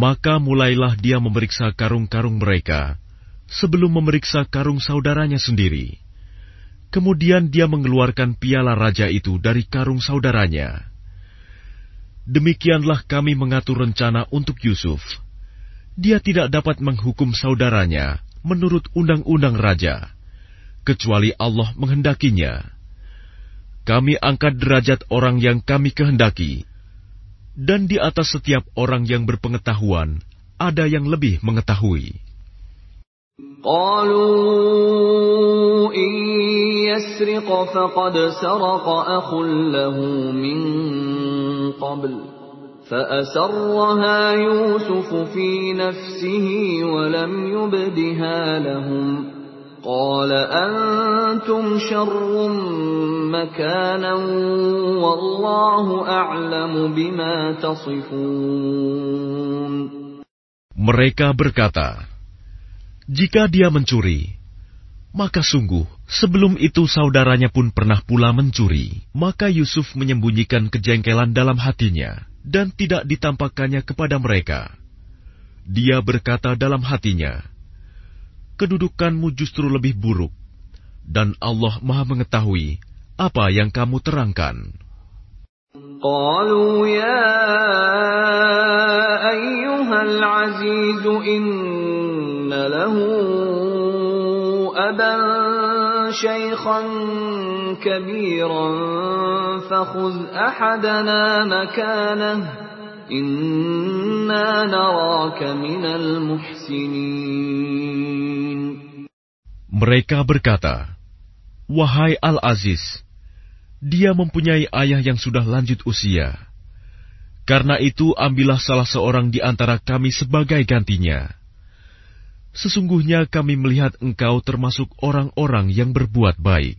Maka mulailah dia memeriksa karung-karung mereka sebelum memeriksa karung saudaranya sendiri. Kemudian dia mengeluarkan piala raja itu dari karung saudaranya. Demikianlah kami mengatur rencana untuk Yusuf. Dia tidak dapat menghukum saudaranya menurut undang-undang raja, kecuali Allah menghendakinya. Kami angkat derajat orang yang kami kehendaki, dan di atas setiap orang yang berpengetahuan ada yang lebih mengetahui. قالوا إن يسرق فقد سرق أخ له من قبل فأسرها يوسف في نفسه ولم يبدها لهم قال أنتم شر مكانا والله أعلم بما تصفون Mereka berkata, Jika dia mencuri, maka sungguh sebelum itu saudaranya pun pernah pula mencuri. Maka Yusuf menyembunyikan kejengkelan dalam hatinya dan tidak ditampakkannya kepada mereka. Dia berkata dalam hatinya, "Kedudukanmu justru lebih buruk, dan Allah Maha Mengetahui apa yang kamu terangkan." قالوا يا أيها العزيز إن له أبا شيخا كبيرا فخذ أحدنا مكانه mereka berkata, Wahai Al-Aziz, dia mempunyai ayah yang sudah lanjut usia. Karena itu ambillah salah seorang di antara kami sebagai gantinya. Sesungguhnya kami melihat engkau termasuk orang-orang yang berbuat baik.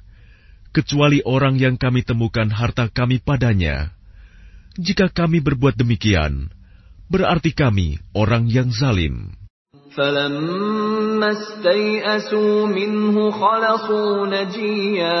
kecuali orang yang kami temukan harta kami padanya. Jika kami berbuat demikian, berarti kami orang yang zalim. فلما استيئسوا منه خلصوا نجيا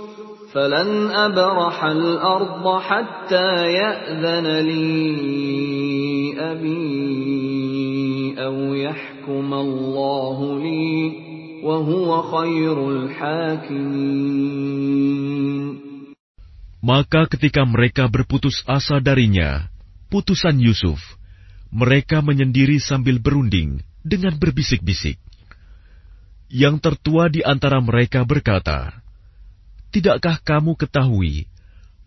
فلن أبرح الأرض حتى يأذن لي أبي أو يحكم الله لي وهو خير الحاكمين Maka ketika mereka berputus asa darinya, putusan Yusuf, mereka menyendiri sambil berunding dengan berbisik-bisik. Yang tertua di antara mereka berkata, Tidakkah kamu ketahui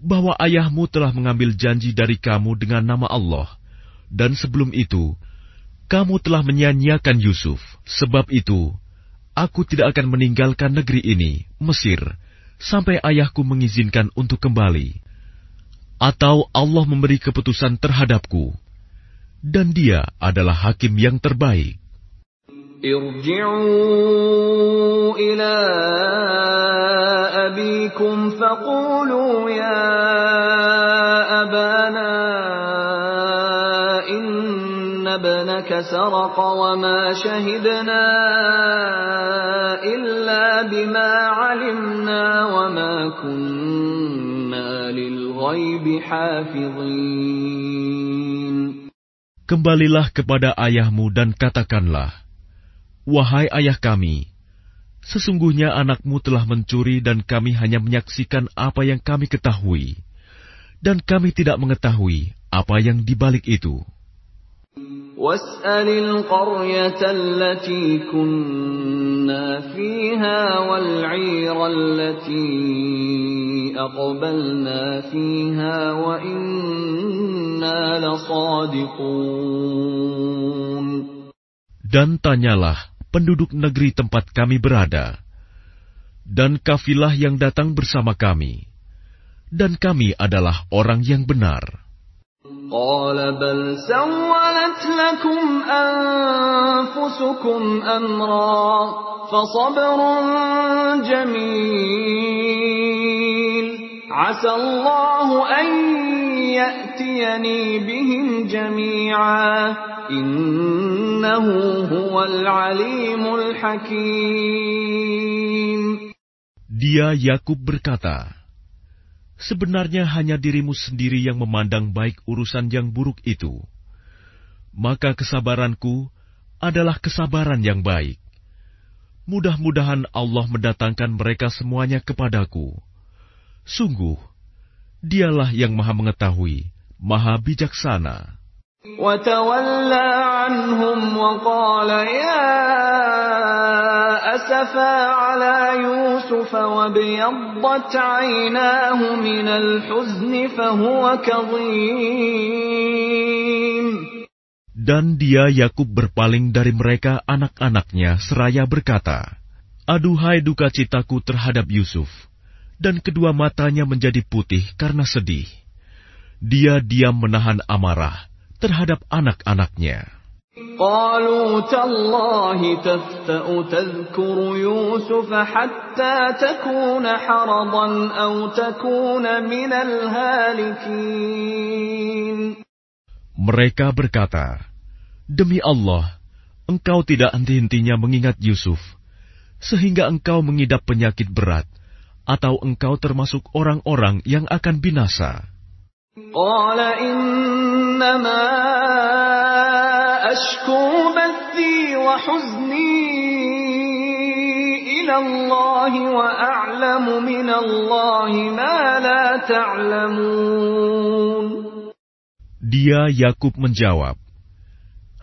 bahwa ayahmu telah mengambil janji dari kamu dengan nama Allah, dan sebelum itu kamu telah menyanyiakan Yusuf? Sebab itu, aku tidak akan meninggalkan negeri ini, Mesir, sampai ayahku mengizinkan untuk kembali, atau Allah memberi keputusan terhadapku, dan Dia adalah hakim yang terbaik. Irji'u ila أبيكم فقولوا يا أبانا إن ابنك سرق وما شهدنا إلا بما علمنا وما كنا للغيب حافظين Kembalilah kepada ayahmu dan katakanlah, Wahai ayah kami, sesungguhnya anakmu telah mencuri dan kami hanya menyaksikan apa yang kami ketahui, dan kami tidak mengetahui apa yang dibalik itu. واسأل القرية التي كنا فيها والعير التي أقبلنا فيها وإنا لصادقون Dan tanyalah penduduk negeri tempat kami berada, dan kafilah yang datang bersama kami, dan kami adalah orang yang benar. قال بل سولت لكم أنفسكم أمرا فصبر جميل عسى الله أن يأتيني بهم جميعا إنه هو العليم الحكيم Dia Yakub berkata, Sebenarnya hanya dirimu sendiri yang memandang baik urusan yang buruk itu. Maka kesabaranku adalah kesabaran yang baik. Mudah-mudahan Allah mendatangkan mereka semuanya kepadaku. Sungguh, dialah yang maha mengetahui, maha bijaksana. وتولى عنهم وقال يا أسفا على يوسف وابيضت عيناه من الحزن فهو كظيم Dan dia Yakub berpaling dari mereka anak-anaknya seraya berkata, Aduhai duka citaku terhadap Yusuf, dan kedua matanya menjadi putih karena sedih. Dia diam menahan amarah terhadap anak-anaknya. قالوا تالله تفتأ تذكر يوسف حتى تكون حرضا أو تكون من الهالكين Mereka berkata, Demi Allah, engkau tidak henti-hentinya mengingat Yusuf, sehingga engkau mengidap penyakit berat, atau engkau termasuk orang-orang yang akan binasa? Dia Yakub menjawab,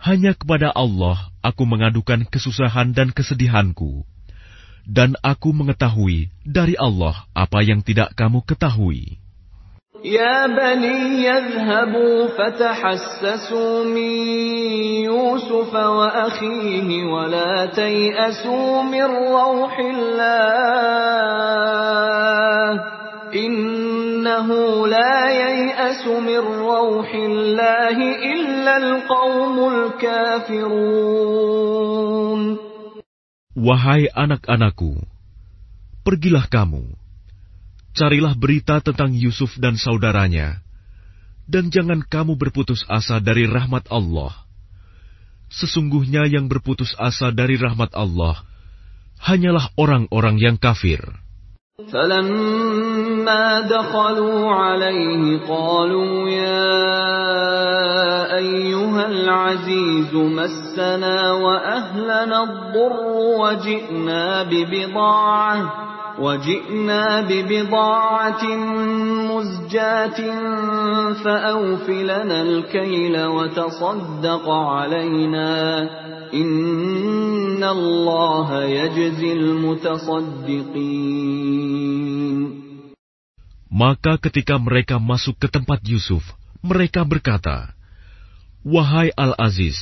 Hanya kepada Allah aku mengadukan kesusahan dan kesedihanku dan aku mengetahui dari Allah apa yang tidak kamu ketahui. Ya bani yadhhabu fatahassasu min Yusuf wa akhihi wa la tay'asu min ruhillah. Innahu la yay'asu min rauhillahi illa al-qaumul kafirun. Wahai anak-anakku, pergilah kamu, carilah berita tentang Yusuf dan saudaranya, dan jangan kamu berputus asa dari rahmat Allah. Sesungguhnya yang berputus asa dari rahmat Allah hanyalah orang-orang yang kafir. فلما دخلوا عليه قالوا يا أيها العزيز مسنا وأهلنا الضر وجئنا ببضاعة وجئنا ببضاعة مزجاة فأوف لنا الكيل وتصدق علينا إن الله يجزي المتصدقين Maka ketika mereka masuk ke tempat Yusuf, mereka berkata, Wahai Al-Aziz,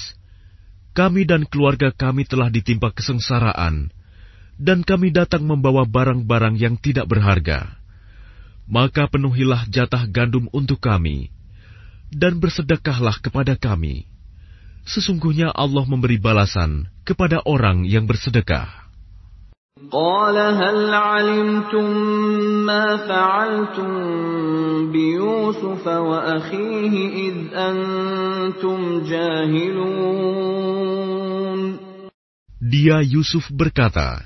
kami dan keluarga kami telah ditimpa kesengsaraan, dan kami datang membawa barang-barang yang tidak berharga. Maka penuhilah jatah gandum untuk kami, dan bersedekahlah kepada kami. Sesungguhnya Allah memberi balasan kepada orang yang bersedekah. قال هل علمتم ما فعلتم بيوسف وأخيه إذ أنتم جاهلون Dia Yusuf berkata,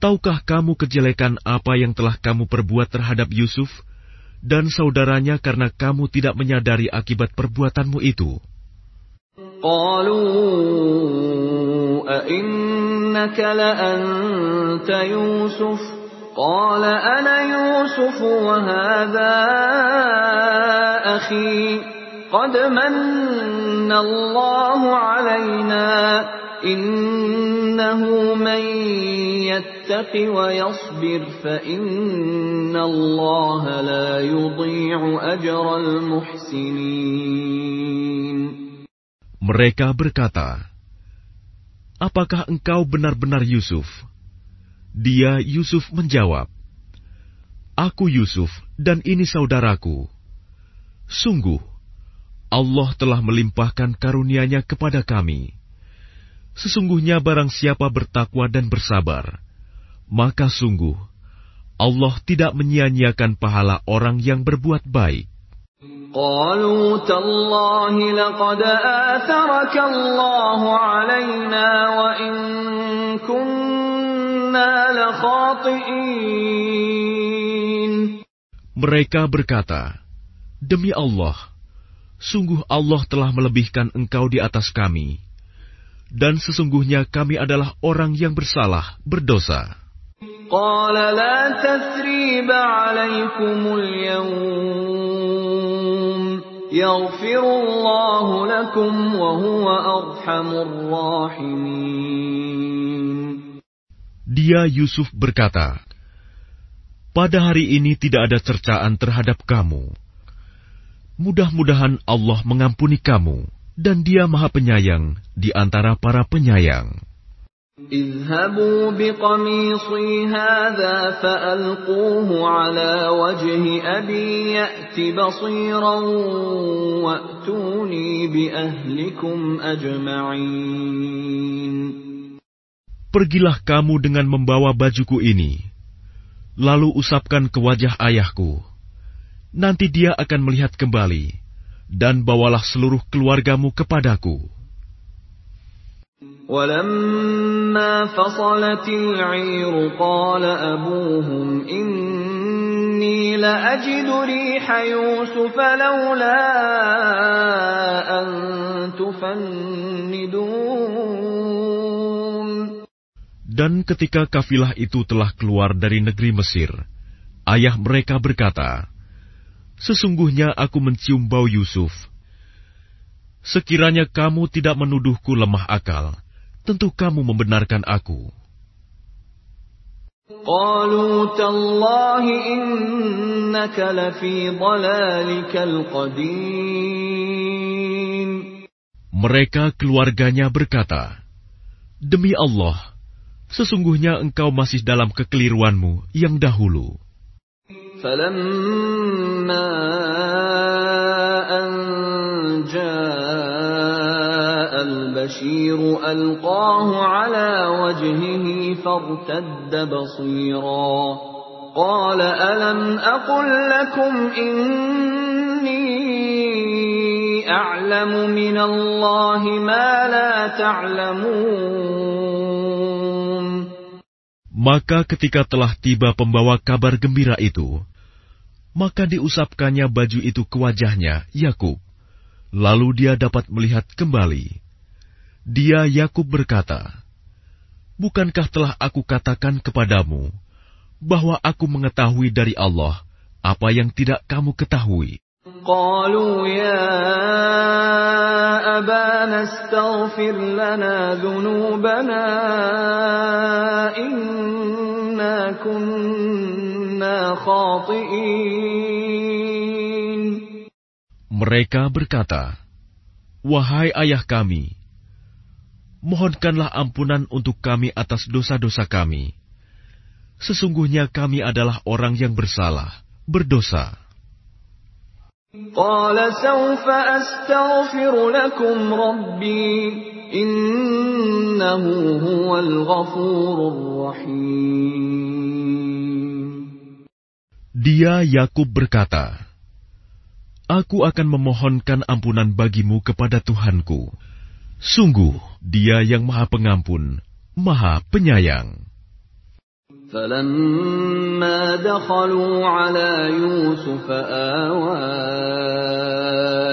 Tahukah kamu kejelekan apa yang telah kamu perbuat terhadap Yusuf dan saudaranya karena kamu tidak menyadari akibat perbuatanmu itu? قالوا أئنك لأنت يوسف قال أنا يوسف وهذا أخي قد من الله علينا إنه من يتق ويصبر فإن الله لا يضيع أجر المحسنين Mereka berkata, Apakah engkau benar-benar Yusuf? Dia Yusuf menjawab, Aku Yusuf dan ini saudaraku. Sungguh, Allah telah melimpahkan karunia-Nya kepada kami. Sesungguhnya barang siapa bertakwa dan bersabar, maka sungguh Allah tidak menyia-nyiakan pahala orang yang berbuat baik. قالوا تالله لقد آثرك الله علينا وإن كنا لخاطئين Mereka berkata, Demi Allah, sungguh Allah telah melebihkan engkau di atas kami, dan sesungguhnya kami adalah orang yang bersalah, berdosa. Dia Yusuf berkata, "Pada hari ini tidak ada cercaan terhadap kamu." Mudah-mudahan Allah mengampuni kamu, dan dia maha penyayang di antara para penyayang. اذهبوا بقميصي هذا فألقوه على وجه أبي يأت بصيرا وأتوني بأهلكم أجمعين Pergilah kamu dengan membawa bajuku ini, lalu usapkan ke wajah ayahku. Nanti dia akan melihat kembali, dan bawalah seluruh keluargamu kepadaku. ولما فصلت العير قال أبوهم إني لأجد ريح يوسف لولا أن تفندون Dan ketika kafilah itu telah keluar dari negeri Mesir, ayah mereka berkata, Sesungguhnya aku mencium bau Yusuf. Sekiranya kamu tidak menuduhku lemah akal, tentu kamu membenarkan aku. قالوا تالله إنك لفي ضلالك القديم Mereka keluarganya berkata, Demi Allah, sesungguhnya engkau masih dalam kekeliruanmu yang dahulu. فلما أن جاء البشير ألقاه على وجهه فارتد بصيرا. قال ألم أقل لكم إني أعلم من الله ما لا تعلمون؟ Maka ketika telah tiba pembawa kabar gembira itu, maka diusapkannya baju itu ke wajahnya, Yakub. Lalu dia dapat melihat kembali. Dia Yakub berkata, Bukankah telah aku katakan kepadamu bahwa aku mengetahui dari Allah apa yang tidak kamu ketahui? قالوا يا أبانا استغفر لنا ذنوبنا إنا كنا خاطئين Mereka berkata, Wahai ayah kami, mohonkanlah ampunan untuk kami atas dosa-dosa kami. Sesungguhnya kami adalah orang yang bersalah, berdosa. قال سوف أستغفر لكم ربي إنه هو الغفور الرحيم Dia Yakub berkata, Aku akan memohonkan ampunan bagimu kepada Tuhanku. Sungguh, Dia yang Maha Pengampun, Maha Penyayang. فلما دخلوا على يوسف آوى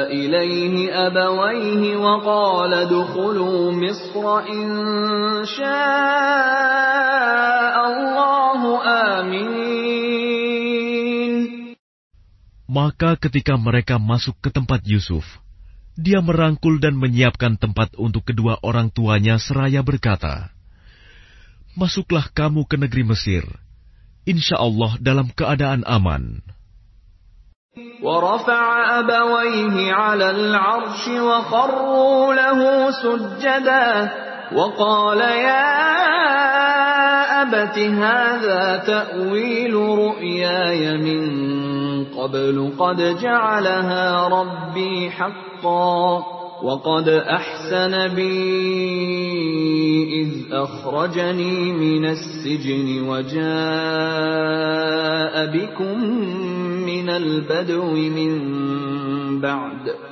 إليه أبويه وقال ادخلوا مصر إن شاء الله آمين Maka ketika mereka masuk ke tempat Yusuf, dia merangkul dan menyiapkan tempat untuk kedua orang tuanya seraya berkata, Masuklah kamu ke negeri Mesir, insya Allah dalam keadaan aman. ورفع أبويه على العرش وخروا له سجدا وقال يا أبت هذا تأويل رؤياي من قبل قد جعلها ربي حقا وقد أحسن بي إذ أخرجني من السجن وجاء بكم من البدو من بعد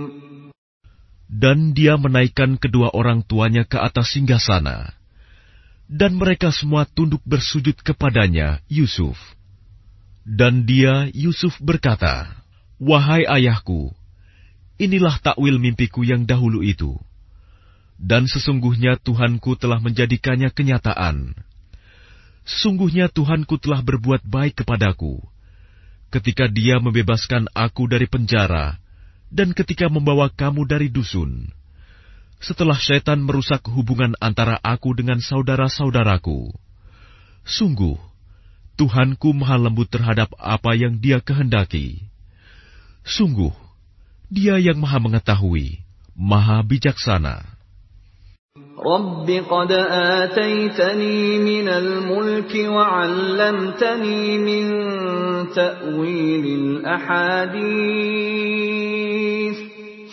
Dan dia menaikkan kedua orang tuanya ke atas singgasana. Dan mereka semua tunduk bersujud kepadanya, Yusuf. Dan dia, Yusuf berkata, Wahai ayahku, inilah takwil mimpiku yang dahulu itu. Dan sesungguhnya Tuhanku telah menjadikannya kenyataan. Sesungguhnya Tuhanku telah berbuat baik kepadaku, ketika dia membebaskan aku dari penjara, dan ketika membawa kamu dari dusun. Setelah syaitan merusak hubungan antara aku dengan saudara-saudaraku. Sungguh, Tuhanku maha lembut terhadap apa yang dia kehendaki. Sungguh, dia yang maha mengetahui, maha bijaksana. رب قد آتيتني من الملك وعلمتني من تأويل الأحاديث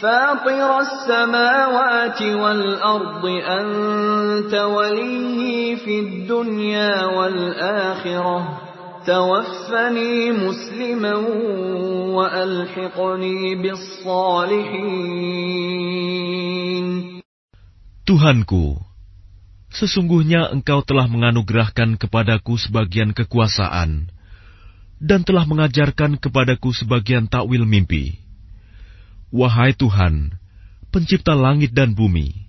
فاطر السماوات والأرض أنت ولي في الدنيا والآخرة توفني مسلما وألحقني بالصالحين Tuhanku, sesungguhnya Engkau telah menganugerahkan kepadaku sebagian kekuasaan dan telah mengajarkan kepadaku sebagian takwil mimpi. Wahai Tuhan, pencipta langit dan bumi,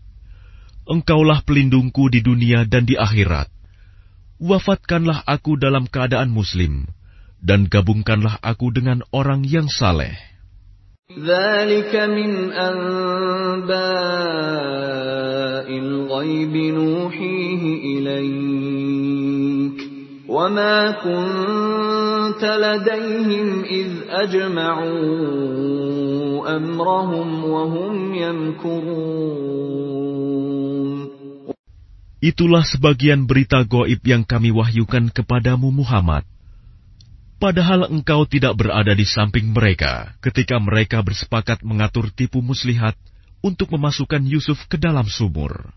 Engkaulah pelindungku di dunia dan di akhirat. Wafatkanlah aku dalam keadaan muslim, dan gabungkanlah aku dengan orang yang saleh. ذلك من أنباء الغيب نوحيه إليك وما كنت لديهم إذ أجمعوا أمرهم وهم يمكرون Itulah sebagian berita goib yang kami wahyukan kepadamu Muhammad. Padahal engkau tidak berada di samping mereka ketika mereka bersepakat mengatur tipu muslihat untuk memasukkan Yusuf ke dalam sumur.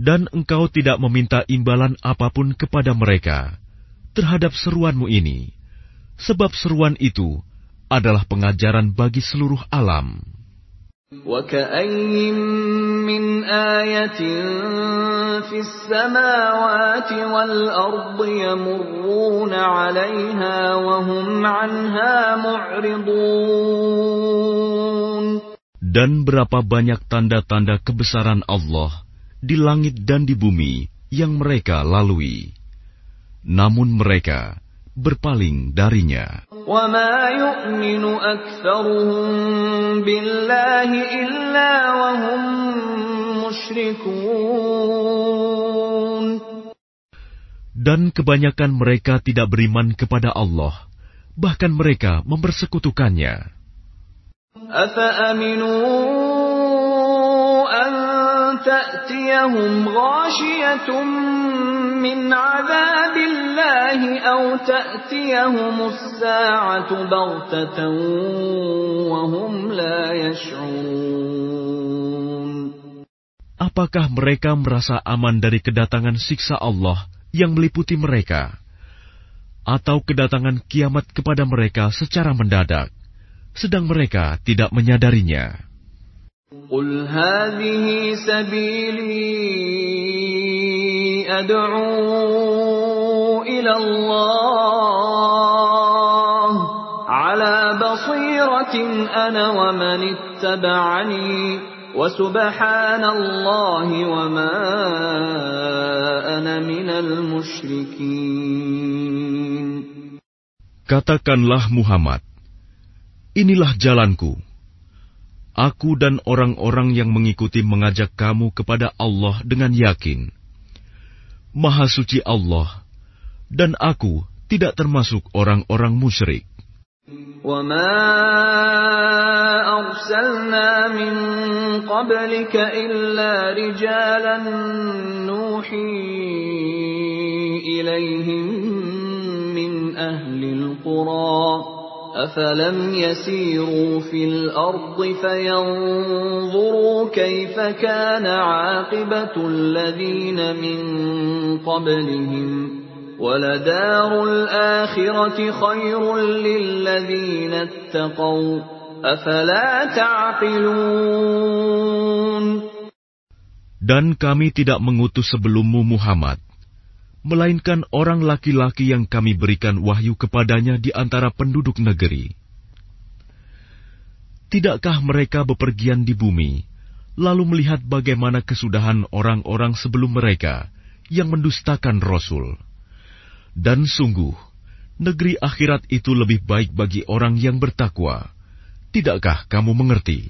Dan engkau tidak meminta imbalan apapun kepada mereka terhadap seruanmu ini, sebab seruan itu adalah pengajaran bagi seluruh alam. وكأين من آية في السماوات والأرض يمرون عليها وهم عنها معرضون Dan berapa banyak tanda-tanda kebesaran Allah di langit dan di bumi yang mereka lalui. Namun mereka berpaling darinya. وما يؤمن أكثرهم بالله إلا وهم مشركون Dan kebanyakan mereka tidak beriman kepada Allah, bahkan mereka mempersekutukannya. أفأمنوا أن تأتيهم غاشية من عذاب الله أو تأتيهم الساعة بغتة وهم لا يشعرون Apakah mereka merasa aman dari kedatangan siksa Allah yang meliputi mereka? Atau kedatangan kiamat kepada mereka secara mendadak, sedang mereka tidak menyadarinya? قل هذه سبيلي أدعو إلى الله بصيرة أنا ومن اتبعني وسبحان الله وما أنا من المشركين Katakanlah Muhammad, inilah jalanku. Aku dan orang-orang yang mengikuti mengajak kamu kepada Allah dengan yakin. Maha suci Allah, dan aku tidak termasuk orang-orang musyrik. وما أرسلنا من قبلك إلا رجالا نوحي إليهم من أهل القرى أفلم يسيروا في الأرض فينظروا كيف كان عاقبة الذين من قبلهم ولدار الآخرة خير للذين اتقوا أفلا تعقلون؟ Dan kami tidak mengutus sebelummu Muhammad, melainkan orang laki-laki yang kami berikan wahyu kepadanya di antara penduduk negeri. Tidakkah mereka bepergian di bumi, lalu melihat bagaimana kesudahan orang-orang sebelum mereka yang mendustakan Rasul? Dan sungguh, negeri akhirat itu lebih baik bagi orang yang bertakwa. Tidakkah kamu mengerti?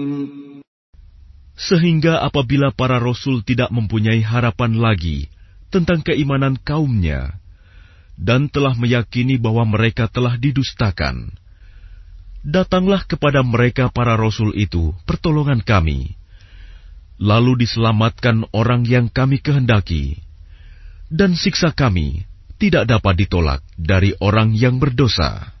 Sehingga apabila para rasul tidak mempunyai harapan lagi tentang keimanan kaumnya, dan telah meyakini bahwa mereka telah didustakan, datanglah kepada mereka para rasul itu pertolongan kami, lalu diselamatkan orang yang kami kehendaki, dan siksa kami tidak dapat ditolak dari orang yang berdosa.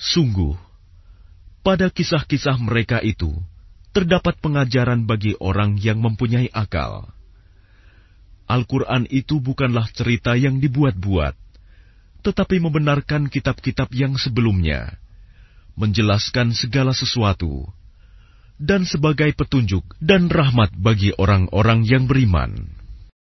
Sungguh, pada kisah-kisah mereka itu terdapat pengajaran bagi orang yang mempunyai akal. Al-Quran itu bukanlah cerita yang dibuat-buat, tetapi membenarkan kitab-kitab yang sebelumnya, menjelaskan segala sesuatu, dan sebagai petunjuk dan rahmat bagi orang-orang yang beriman.